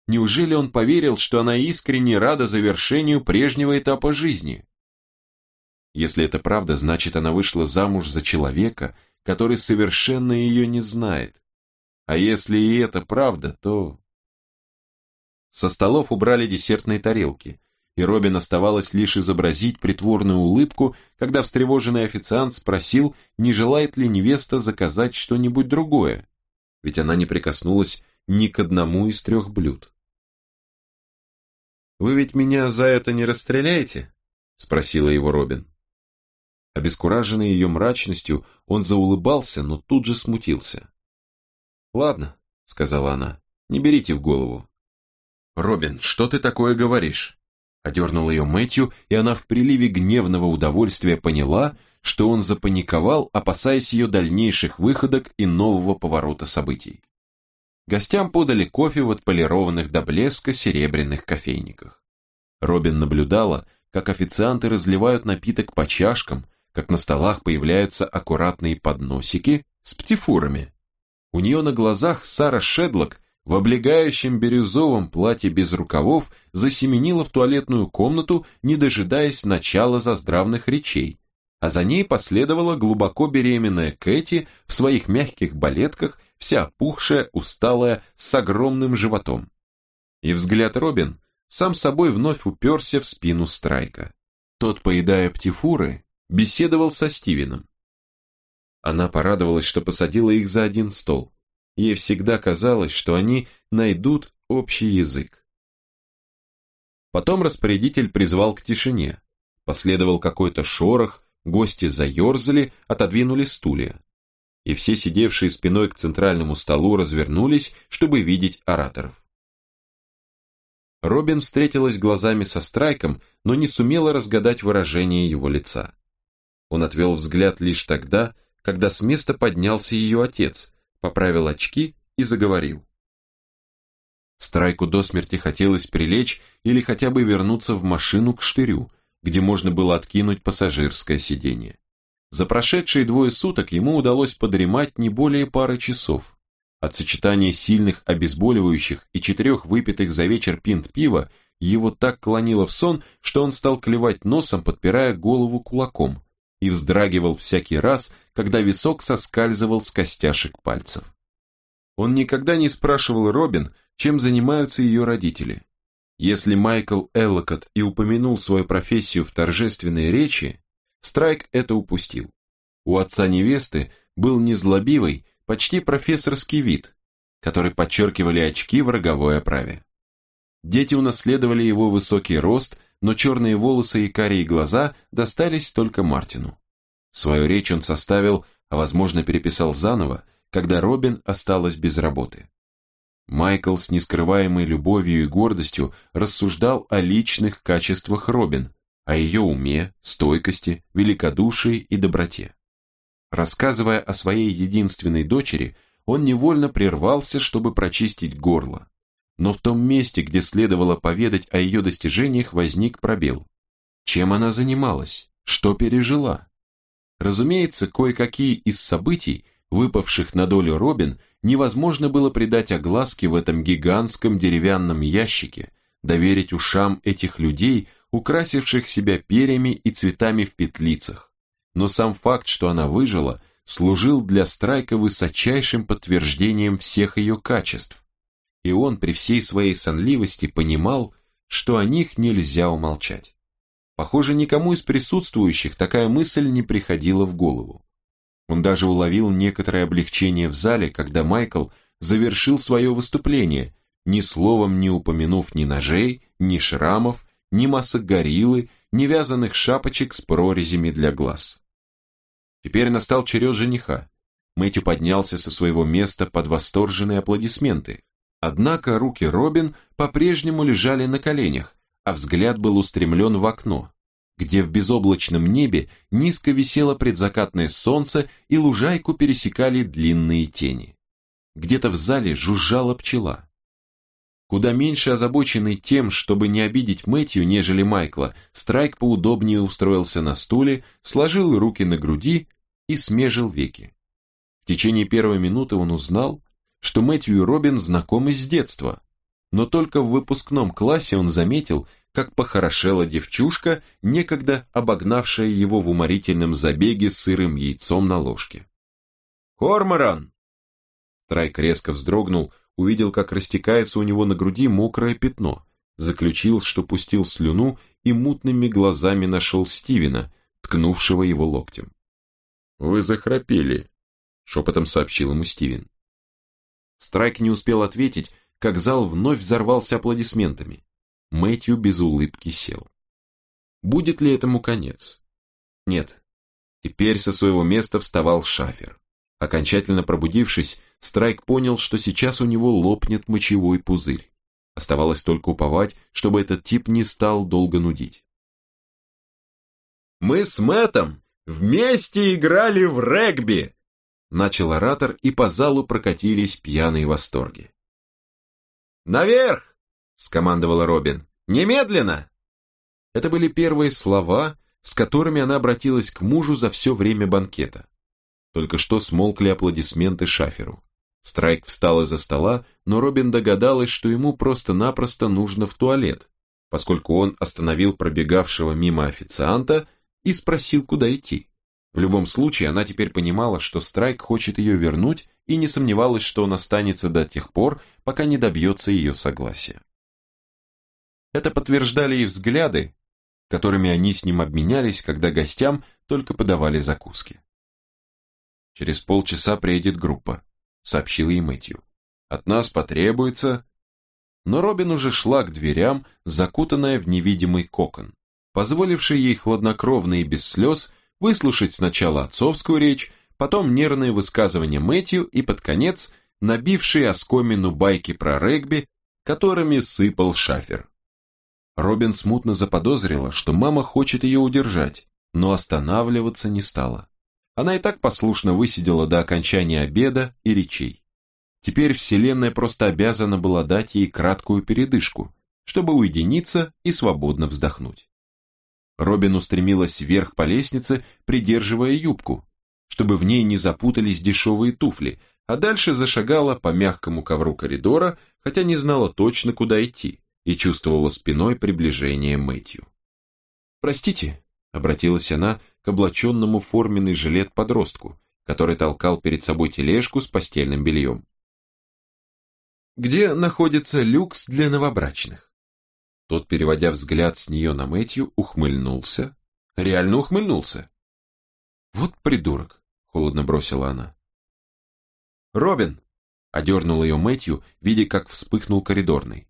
Неужели он поверил, что она искренне рада завершению прежнего этапа жизни? Если это правда, значит она вышла замуж за человека, который совершенно ее не знает. А если и это правда, то... Со столов убрали десертные тарелки, и Робин оставалось лишь изобразить притворную улыбку, когда встревоженный официант спросил, не желает ли невеста заказать что-нибудь другое, ведь она не прикоснулась ни к одному из трех блюд. «Вы ведь меня за это не расстреляете?» – спросила его Робин. Обескураженный ее мрачностью, он заулыбался, но тут же смутился. «Ладно», — сказала она, — «не берите в голову». «Робин, что ты такое говоришь?» Одернул ее Мэтью, и она в приливе гневного удовольствия поняла, что он запаниковал, опасаясь ее дальнейших выходок и нового поворота событий. Гостям подали кофе в отполированных до блеска серебряных кофейниках. Робин наблюдала, как официанты разливают напиток по чашкам, как на столах появляются аккуратные подносики с птифурами. У нее на глазах Сара Шедлок в облегающем бирюзовом платье без рукавов засеменила в туалетную комнату, не дожидаясь начала заздравных речей, а за ней последовала глубоко беременная Кэти в своих мягких балетках, вся опухшая, усталая, с огромным животом. И взгляд Робин сам собой вновь уперся в спину Страйка. Тот, поедая птифуры, беседовал со Стивеном. Она порадовалась, что посадила их за один стол. Ей всегда казалось, что они найдут общий язык. Потом распорядитель призвал к тишине. Последовал какой-то шорох, гости заерзали, отодвинули стулья. И все сидевшие спиной к центральному столу развернулись, чтобы видеть ораторов. Робин встретилась глазами со Страйком, но не сумела разгадать выражение его лица. Он отвел взгляд лишь тогда, когда с места поднялся ее отец, поправил очки и заговорил. Страйку до смерти хотелось прилечь или хотя бы вернуться в машину к штырю, где можно было откинуть пассажирское сиденье. За прошедшие двое суток ему удалось подремать не более пары часов. От сочетания сильных обезболивающих и четырех выпитых за вечер пинт пива его так клонило в сон, что он стал клевать носом, подпирая голову кулаком, и вздрагивал всякий раз, когда висок соскальзывал с костяшек пальцев. Он никогда не спрашивал Робин, чем занимаются ее родители. Если Майкл Эллокот и упомянул свою профессию в торжественной речи, Страйк это упустил. У отца невесты был незлобивый, почти профессорский вид, который подчеркивали очки в роговой оправе. Дети унаследовали его высокий рост, но черные волосы и карие глаза достались только Мартину. Свою речь он составил, а возможно переписал заново, когда Робин осталась без работы. Майкл с нескрываемой любовью и гордостью рассуждал о личных качествах Робин, о ее уме, стойкости, великодушии и доброте. Рассказывая о своей единственной дочери, он невольно прервался, чтобы прочистить горло но в том месте, где следовало поведать о ее достижениях, возник пробел. Чем она занималась? Что пережила? Разумеется, кое-какие из событий, выпавших на долю Робин, невозможно было придать огласке в этом гигантском деревянном ящике, доверить ушам этих людей, украсивших себя перьями и цветами в петлицах. Но сам факт, что она выжила, служил для Страйка высочайшим подтверждением всех ее качеств, и он при всей своей сонливости понимал, что о них нельзя умолчать. Похоже, никому из присутствующих такая мысль не приходила в голову. Он даже уловил некоторое облегчение в зале, когда Майкл завершил свое выступление, ни словом не упомянув ни ножей, ни шрамов, ни масок гориллы, ни вязаных шапочек с прорезями для глаз. Теперь настал черед жениха. Мэтью поднялся со своего места под восторженные аплодисменты, Однако руки Робин по-прежнему лежали на коленях, а взгляд был устремлен в окно, где в безоблачном небе низко висело предзакатное солнце и лужайку пересекали длинные тени. Где-то в зале жужжала пчела. Куда меньше озабоченный тем, чтобы не обидеть Мэтью, нежели Майкла, Страйк поудобнее устроился на стуле, сложил руки на груди и смежил веки. В течение первой минуты он узнал, что Мэтью и Робин знакомы с детства, но только в выпускном классе он заметил, как похорошела девчушка, некогда обогнавшая его в уморительном забеге с сырым яйцом на ложке. «Корморан!» Страйк резко вздрогнул, увидел, как растекается у него на груди мокрое пятно, заключил, что пустил слюну и мутными глазами нашел Стивена, ткнувшего его локтем. «Вы захрапели», — шепотом сообщил ему Стивен. Страйк не успел ответить, как зал вновь взорвался аплодисментами. Мэтью без улыбки сел. Будет ли этому конец? Нет. Теперь со своего места вставал шафер. Окончательно пробудившись, Страйк понял, что сейчас у него лопнет мочевой пузырь. Оставалось только уповать, чтобы этот тип не стал долго нудить. «Мы с Мэттом вместе играли в регби!» Начал оратор, и по залу прокатились пьяные восторги. «Наверх!» — скомандовала Робин. «Немедленно!» Это были первые слова, с которыми она обратилась к мужу за все время банкета. Только что смолкли аплодисменты Шаферу. Страйк встал из-за стола, но Робин догадалась, что ему просто-напросто нужно в туалет, поскольку он остановил пробегавшего мимо официанта и спросил, куда идти. В любом случае, она теперь понимала, что Страйк хочет ее вернуть и не сомневалась, что он останется до тех пор, пока не добьется ее согласия. Это подтверждали и взгляды, которыми они с ним обменялись, когда гостям только подавали закуски. «Через полчаса приедет группа», — сообщил ей Мэтью. «От нас потребуется...» Но Робин уже шла к дверям, закутанная в невидимый кокон, позволивший ей хладнокровно и без слез выслушать сначала отцовскую речь, потом нервные высказывания Мэтью и под конец набившие оскомину байки про регби, которыми сыпал шафер. Робин смутно заподозрила, что мама хочет ее удержать, но останавливаться не стала. Она и так послушно высидела до окончания обеда и речей. Теперь Вселенная просто обязана была дать ей краткую передышку, чтобы уединиться и свободно вздохнуть. Робин устремилась вверх по лестнице, придерживая юбку, чтобы в ней не запутались дешевые туфли, а дальше зашагала по мягкому ковру коридора, хотя не знала точно, куда идти, и чувствовала спиной приближение Мэтью. «Простите», — обратилась она к облаченному форменный жилет подростку, который толкал перед собой тележку с постельным бельем. «Где находится люкс для новобрачных?» Тот, переводя взгляд с нее на Мэтью, ухмыльнулся. Реально ухмыльнулся. «Вот придурок», — холодно бросила она. «Робин!» — одернул ее Мэтью, видя, как вспыхнул коридорный.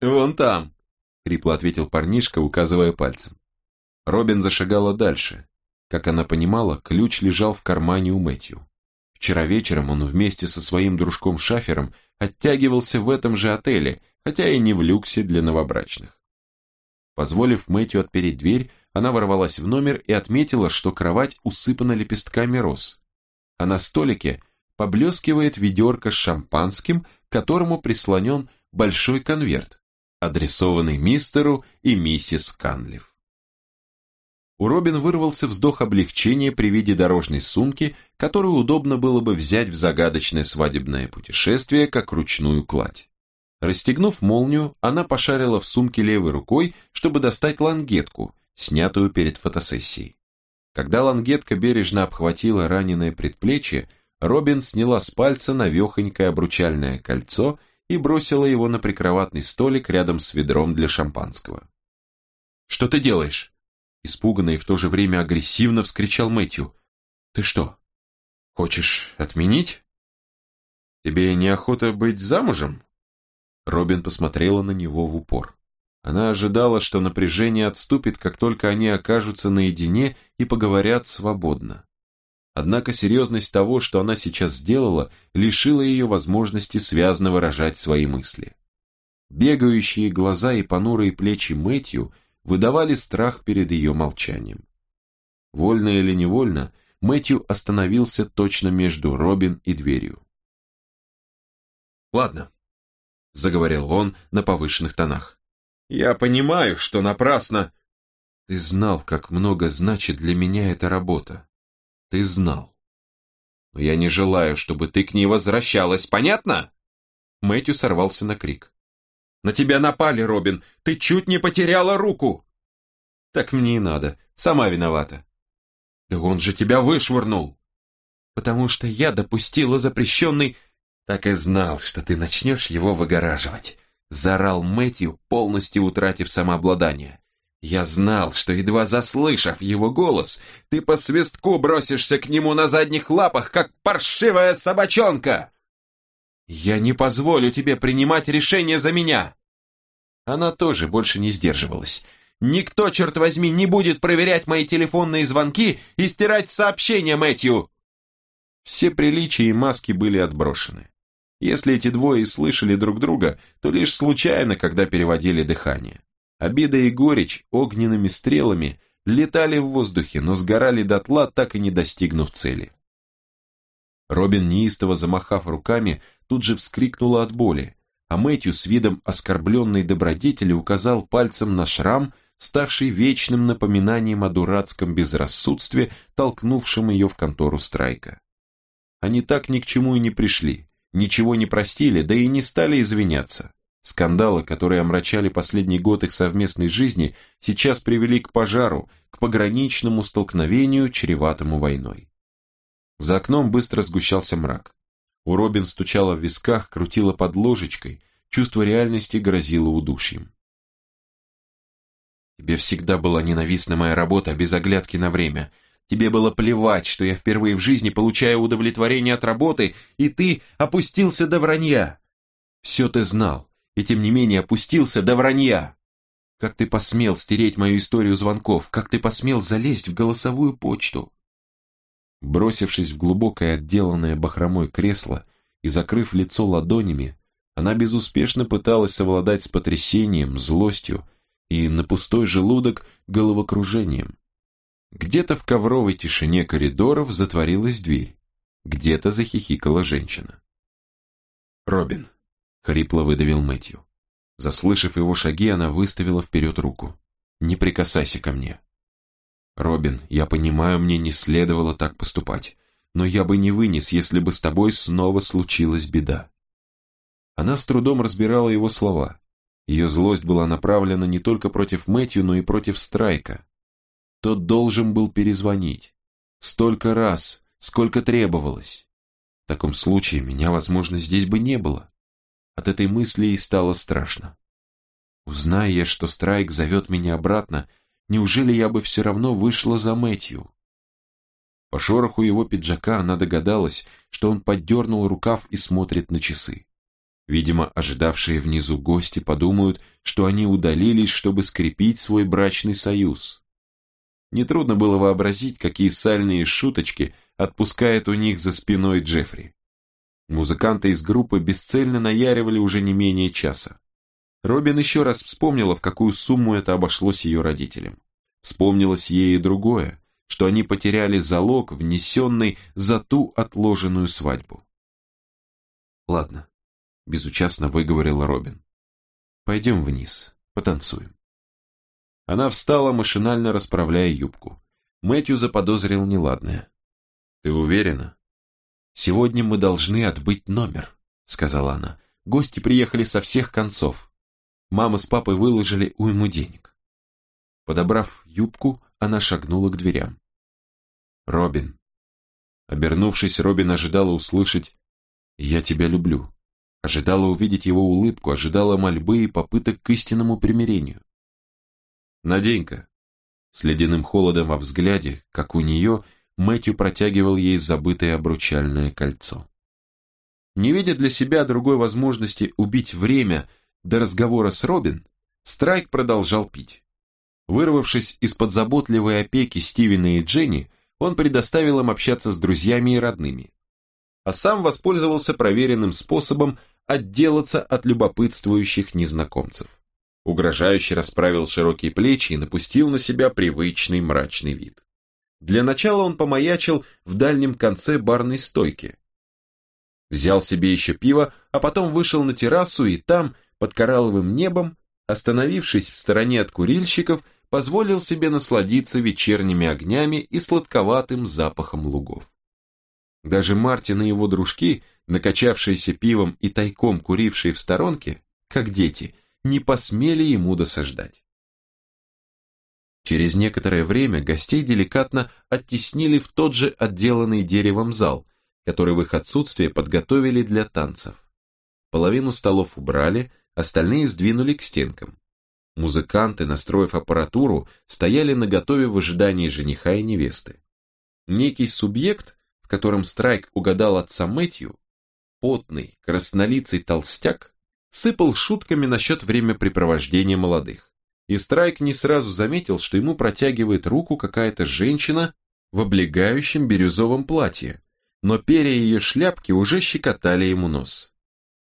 «Вон там!» — хрипло ответил парнишка, указывая пальцем. Робин зашагала дальше. Как она понимала, ключ лежал в кармане у Мэтью. Вчера вечером он вместе со своим дружком Шафером оттягивался в этом же отеле, хотя и не в люксе для новобрачных. Позволив Мэтью отпереть дверь, она ворвалась в номер и отметила, что кровать усыпана лепестками роз, а на столике поблескивает ведерко с шампанским, к которому прислонен большой конверт, адресованный мистеру и миссис Канлиф. У Робин вырвался вздох облегчения при виде дорожной сумки, которую удобно было бы взять в загадочное свадебное путешествие, как ручную кладь. Расстегнув молнию, она пошарила в сумке левой рукой, чтобы достать лангетку, снятую перед фотосессией. Когда лангетка бережно обхватила раненое предплечье, Робин сняла с пальца навехонькое обручальное кольцо и бросила его на прикроватный столик рядом с ведром для шампанского. «Что ты делаешь?» Испуганно и в то же время агрессивно вскричал Мэтью. «Ты что, хочешь отменить?» «Тебе неохота быть замужем?» Робин посмотрела на него в упор. Она ожидала, что напряжение отступит, как только они окажутся наедине и поговорят свободно. Однако серьезность того, что она сейчас сделала, лишила ее возможности связно выражать свои мысли. Бегающие глаза и понурые плечи Мэтью выдавали страх перед ее молчанием. Вольно или невольно, Мэтью остановился точно между Робин и дверью. «Ладно, заговорил он на повышенных тонах. «Я понимаю, что напрасно...» «Ты знал, как много значит для меня эта работа. Ты знал. Но я не желаю, чтобы ты к ней возвращалась, понятно?» Мэтью сорвался на крик. «На тебя напали, Робин! Ты чуть не потеряла руку!» «Так мне и надо. Сама виновата». «Да он же тебя вышвырнул!» «Потому что я допустила запрещенный «Так и знал, что ты начнешь его выгораживать», — заорал Мэтью, полностью утратив самообладание. «Я знал, что, едва заслышав его голос, ты по свистку бросишься к нему на задних лапах, как паршивая собачонка!» «Я не позволю тебе принимать решение за меня!» Она тоже больше не сдерживалась. «Никто, черт возьми, не будет проверять мои телефонные звонки и стирать сообщения Мэтью!» Все приличия и маски были отброшены. Если эти двое и слышали друг друга, то лишь случайно, когда переводили дыхание. Обида и горечь огненными стрелами летали в воздухе, но сгорали дотла, так и не достигнув цели. Робин, неистово замахав руками, тут же вскрикнула от боли, а Мэтью с видом оскорбленной добродетели указал пальцем на шрам, ставший вечным напоминанием о дурацком безрассудстве, толкнувшем ее в контору Страйка. Они так ни к чему и не пришли, Ничего не простили, да и не стали извиняться. Скандалы, которые омрачали последний год их совместной жизни, сейчас привели к пожару, к пограничному столкновению, чреватому войной. За окном быстро сгущался мрак. У Робин стучало в висках, крутило под ложечкой, чувство реальности грозило удушьем. Тебе всегда была ненавистна моя работа без оглядки на время. Тебе было плевать, что я впервые в жизни получаю удовлетворение от работы, и ты опустился до вранья. Все ты знал, и тем не менее опустился до вранья. Как ты посмел стереть мою историю звонков? Как ты посмел залезть в голосовую почту? Бросившись в глубокое отделанное бахромой кресло и закрыв лицо ладонями, она безуспешно пыталась совладать с потрясением, злостью и на пустой желудок головокружением. Где-то в ковровой тишине коридоров затворилась дверь, где-то захихикала женщина. «Робин», — хрипло выдавил Мэтью. Заслышав его шаги, она выставила вперед руку. «Не прикасайся ко мне». «Робин, я понимаю, мне не следовало так поступать, но я бы не вынес, если бы с тобой снова случилась беда». Она с трудом разбирала его слова. Ее злость была направлена не только против Мэтью, но и против Страйка. Тот должен был перезвонить. Столько раз, сколько требовалось. В таком случае меня, возможно, здесь бы не было. От этой мысли и стало страшно. Узная я, что Страйк зовет меня обратно, неужели я бы все равно вышла за Мэтью? По шороху его пиджака она догадалась, что он поддернул рукав и смотрит на часы. Видимо, ожидавшие внизу гости подумают, что они удалились, чтобы скрепить свой брачный союз. Нетрудно было вообразить, какие сальные шуточки отпускает у них за спиной Джеффри. Музыканты из группы бесцельно наяривали уже не менее часа. Робин еще раз вспомнила, в какую сумму это обошлось ее родителям. Вспомнилось ей и другое, что они потеряли залог, внесенный за ту отложенную свадьбу. Ладно, безучастно выговорила Робин. Пойдем вниз, потанцуем. Она встала, машинально расправляя юбку. Мэтью заподозрил неладное. Ты уверена? Сегодня мы должны отбыть номер, сказала она. Гости приехали со всех концов. Мама с папой выложили уйму денег. Подобрав юбку, она шагнула к дверям. Робин. Обернувшись, Робин ожидала услышать «Я тебя люблю». Ожидала увидеть его улыбку, ожидала мольбы и попыток к истинному примирению. «Надень-ка!» С ледяным холодом во взгляде, как у нее, Мэтью протягивал ей забытое обручальное кольцо. Не видя для себя другой возможности убить время до разговора с Робин, Страйк продолжал пить. Вырвавшись из-под заботливой опеки Стивена и Дженни, он предоставил им общаться с друзьями и родными, а сам воспользовался проверенным способом отделаться от любопытствующих незнакомцев. Угрожающе расправил широкие плечи и напустил на себя привычный мрачный вид. Для начала он помаячил в дальнем конце барной стойки. Взял себе еще пиво, а потом вышел на террасу и там, под коралловым небом, остановившись в стороне от курильщиков, позволил себе насладиться вечерними огнями и сладковатым запахом лугов. Даже Мартин и его дружки – накачавшиеся пивом и тайком курившие в сторонке, как дети, не посмели ему досаждать. Через некоторое время гостей деликатно оттеснили в тот же отделанный деревом зал, который в их отсутствие подготовили для танцев. Половину столов убрали, остальные сдвинули к стенкам. Музыканты, настроив аппаратуру, стояли наготове в ожидании жениха и невесты. Некий субъект, в котором Страйк угадал отца Мэтью, потный, краснолицый толстяк сыпал шутками насчет времяпрепровождения молодых. И Страйк не сразу заметил, что ему протягивает руку какая-то женщина в облегающем бирюзовом платье, но перья ее шляпки уже щекотали ему нос.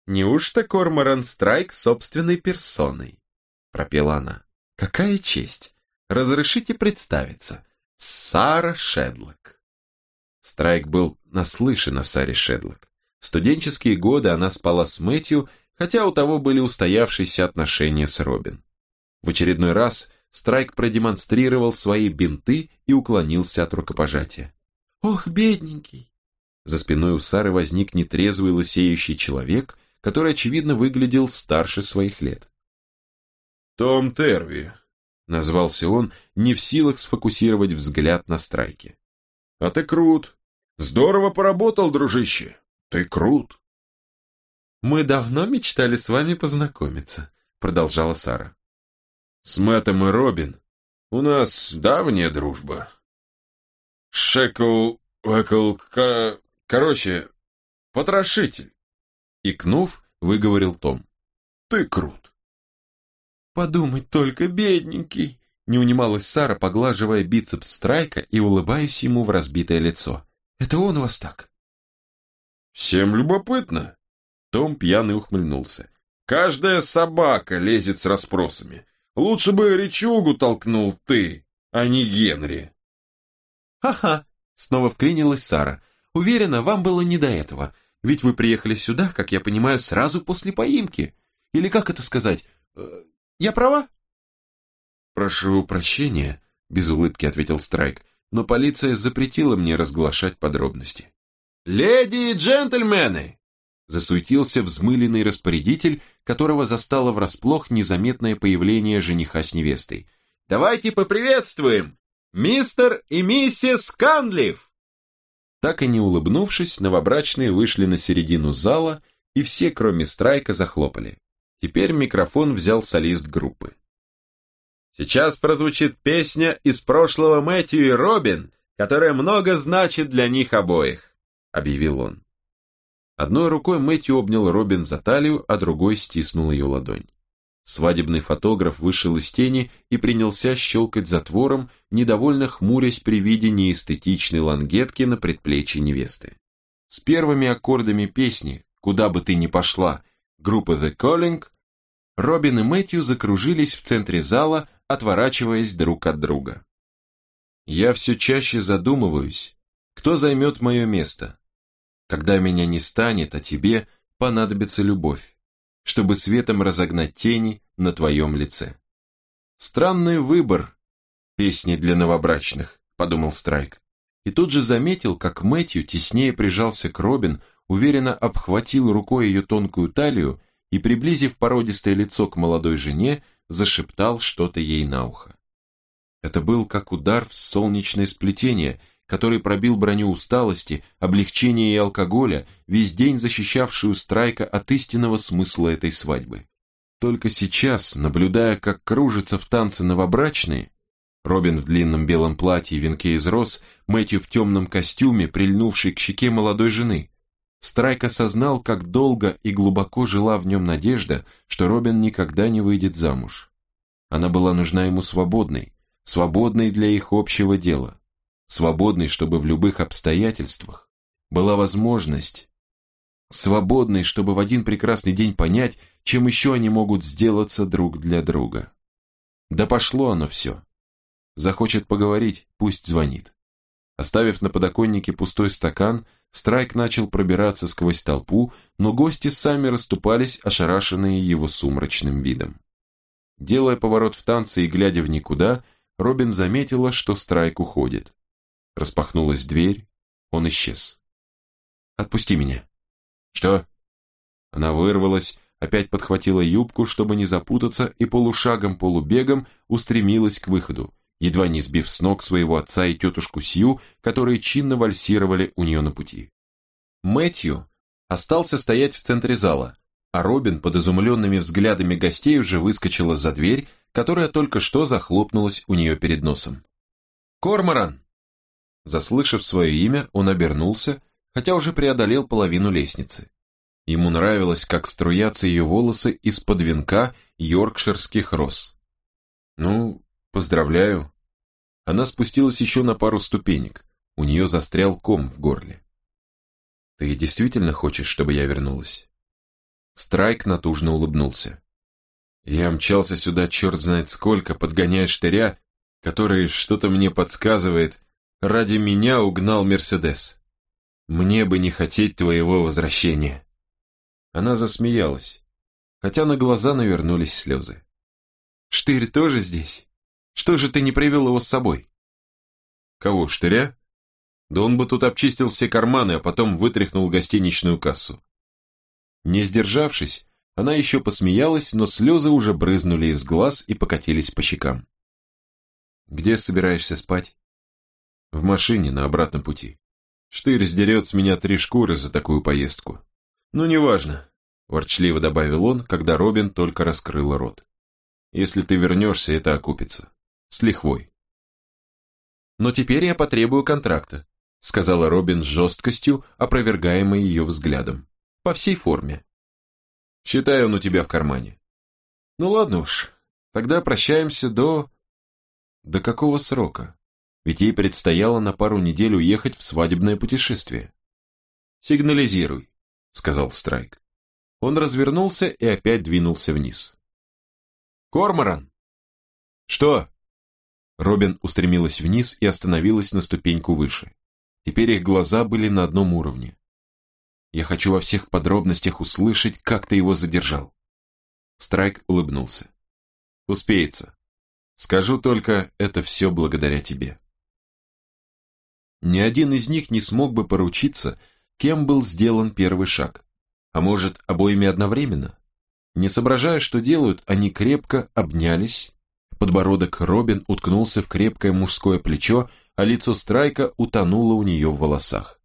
«Неужто Корморан Страйк собственной персоной?» – пропела она. «Какая честь! Разрешите представиться. Сара Шедлок». Страйк был наслышан о Саре Шедлок студенческие годы она спала с Мэтью, хотя у того были устоявшиеся отношения с Робин. В очередной раз Страйк продемонстрировал свои бинты и уклонился от рукопожатия. «Ох, бедненький!» За спиной у Сары возник нетрезвый лысеющий человек, который, очевидно, выглядел старше своих лет. «Том Терви», — назвался он, не в силах сфокусировать взгляд на страйке. «А ты крут. Здорово поработал, дружище. Ты крут». «Мы давно мечтали с вами познакомиться», — продолжала Сара. «С Мэттом и Робин у нас давняя дружба. Шекл... Векл... Ко... Короче, потрошитель». Икнув, выговорил Том. «Ты крут». «Подумать только, бедненький!» Не унималась Сара, поглаживая бицепс Страйка и улыбаясь ему в разбитое лицо. «Это он у вас так?» «Всем любопытно!» Том пьяный ухмыльнулся. «Каждая собака лезет с расспросами. Лучше бы речугу толкнул ты, а не Генри». «Ха-ха!» Снова вклинилась Сара. «Уверена, вам было не до этого. Ведь вы приехали сюда, как я понимаю, сразу после поимки. Или как это сказать? Э, я права?» «Прошу прощения», — без улыбки ответил Страйк, «но полиция запретила мне разглашать подробности». «Леди и джентльмены!» Засуетился взмыленный распорядитель, которого застало врасплох незаметное появление жениха с невестой. «Давайте поприветствуем! Мистер и миссис Канлиф!» Так и не улыбнувшись, новобрачные вышли на середину зала, и все, кроме Страйка, захлопали. Теперь микрофон взял солист группы. Сейчас прозвучит песня из прошлого Мэтью и Робин, которая много значит для них обоих, объявил он. Одной рукой Мэтью обнял Робин за талию, а другой стиснул ее ладонь. Свадебный фотограф вышел из тени и принялся щелкать затвором, недовольно хмурясь при виде неэстетичной лангетки на предплечье невесты. С первыми аккордами песни «Куда бы ты ни пошла» группы The Calling Робин и Мэтью закружились в центре зала, отворачиваясь друг от друга. Я все чаще задумываюсь, кто займет мое место. Когда меня не станет, а тебе понадобится любовь, чтобы светом разогнать тени на твоем лице. Странный выбор песни для новобрачных, подумал Страйк. И тут же заметил, как Мэтью теснее прижался к Робин, уверенно обхватил рукой ее тонкую талию и, приблизив породистое лицо к молодой жене, зашептал что-то ей на ухо. Это был как удар в солнечное сплетение, который пробил броню усталости, облегчения и алкоголя, весь день защищавшую Страйка от истинного смысла этой свадьбы. Только сейчас, наблюдая, как кружится в танце новобрачные, Робин в длинном белом платье и венке из роз, Мэтью в темном костюме, прильнувший к щеке молодой жены, Страйк осознал, как долго и глубоко жила в нем надежда, что Робин никогда не выйдет замуж. Она была нужна ему свободной, свободной для их общего дела, свободной, чтобы в любых обстоятельствах была возможность, свободной, чтобы в один прекрасный день понять, чем еще они могут сделаться друг для друга. Да пошло оно все. Захочет поговорить, пусть звонит. Оставив на подоконнике пустой стакан, Страйк начал пробираться сквозь толпу, но гости сами расступались, ошарашенные его сумрачным видом. Делая поворот в танце и глядя в никуда, Робин заметила, что Страйк уходит. Распахнулась дверь, он исчез. «Отпусти меня». «Что?» Она вырвалась, опять подхватила юбку, чтобы не запутаться, и полушагом-полубегом устремилась к выходу, едва не сбив с ног своего отца и тетушку Сью, которые чинно вальсировали у нее на пути. Мэтью остался стоять в центре зала, а Робин под изумленными взглядами гостей уже выскочила за дверь, которая только что захлопнулась у нее перед носом. «Корморан!» Заслышав свое имя, он обернулся, хотя уже преодолел половину лестницы. Ему нравилось, как струятся ее волосы из-под венка йоркширских роз. «Ну, поздравляю», она спустилась еще на пару ступенек. У нее застрял ком в горле. «Ты действительно хочешь, чтобы я вернулась?» Страйк натужно улыбнулся. «Я мчался сюда черт знает сколько, подгоняя штыря, который что-то мне подсказывает, ради меня угнал Мерседес. Мне бы не хотеть твоего возвращения». Она засмеялась, хотя на глаза навернулись слезы. «Штырь тоже здесь?» Что же ты не привел его с собой? Кого, штыря? Да он бы тут обчистил все карманы, а потом вытряхнул гостиничную кассу. Не сдержавшись, она еще посмеялась, но слезы уже брызнули из глаз и покатились по щекам. «Где собираешься спать?» «В машине на обратном пути. Штырь сдерет с меня три шкуры за такую поездку. Ну, неважно», – ворчливо добавил он, когда Робин только раскрыл рот. «Если ты вернешься, это окупится. С лихвой». «Но теперь я потребую контракта», – сказала Робин с жесткостью, опровергаемой ее взглядом. «По всей форме». «Считай, он у тебя в кармане». «Ну ладно уж, тогда прощаемся до...» «До какого срока?» Ведь ей предстояло на пару недель уехать в свадебное путешествие. «Сигнализируй», — сказал Страйк. Он развернулся и опять двинулся вниз. «Корморан!» «Что?» Робин устремилась вниз и остановилась на ступеньку выше. Теперь их глаза были на одном уровне. «Я хочу во всех подробностях услышать, как ты его задержал». Страйк улыбнулся. «Успеется. Скажу только, это все благодаря тебе». Ни один из них не смог бы поручиться, кем был сделан первый шаг. А может, обоими одновременно? Не соображая, что делают, они крепко обнялись. Подбородок Робин уткнулся в крепкое мужское плечо, а лицо Страйка утонуло у нее в волосах.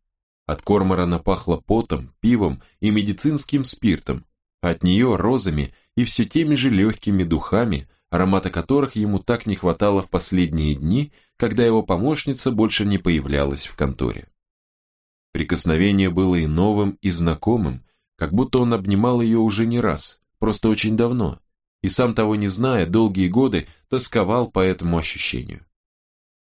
От Корморана пахло потом, пивом и медицинским спиртом, а от нее розами и все теми же легкими духами, аромата которых ему так не хватало в последние дни, когда его помощница больше не появлялась в конторе. Прикосновение было и новым, и знакомым, как будто он обнимал ее уже не раз, просто очень давно, и сам того не зная, долгие годы тосковал по этому ощущению.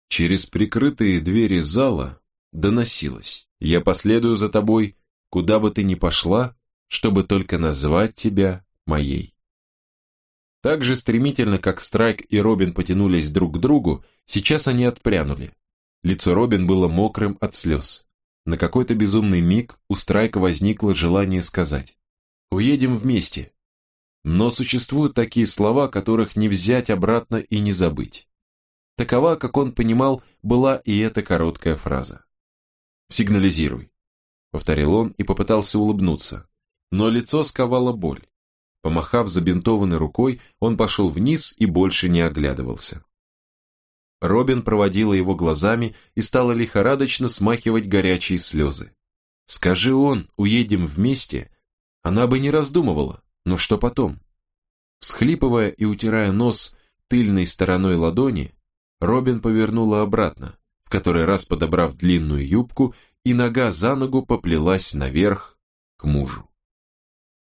Через прикрытые двери зала доносилось «Я последую за тобой, куда бы ты ни пошла, чтобы только назвать тебя моей». Так же стремительно, как Страйк и Робин потянулись друг к другу, сейчас они отпрянули. Лицо Робин было мокрым от слез. На какой-то безумный миг у Страйка возникло желание сказать «Уедем вместе». Но существуют такие слова, которых не взять обратно и не забыть. Такова, как он понимал, была и эта короткая фраза. «Сигнализируй», — повторил он и попытался улыбнуться, но лицо сковало боль. Помахав забинтованной рукой, он пошел вниз и больше не оглядывался. Робин проводила его глазами и стала лихорадочно смахивать горячие слезы. «Скажи он, уедем вместе», она бы не раздумывала, но что потом? Всхлипывая и утирая нос тыльной стороной ладони, Робин повернула обратно, в который раз подобрав длинную юбку, и нога за ногу поплелась наверх к мужу.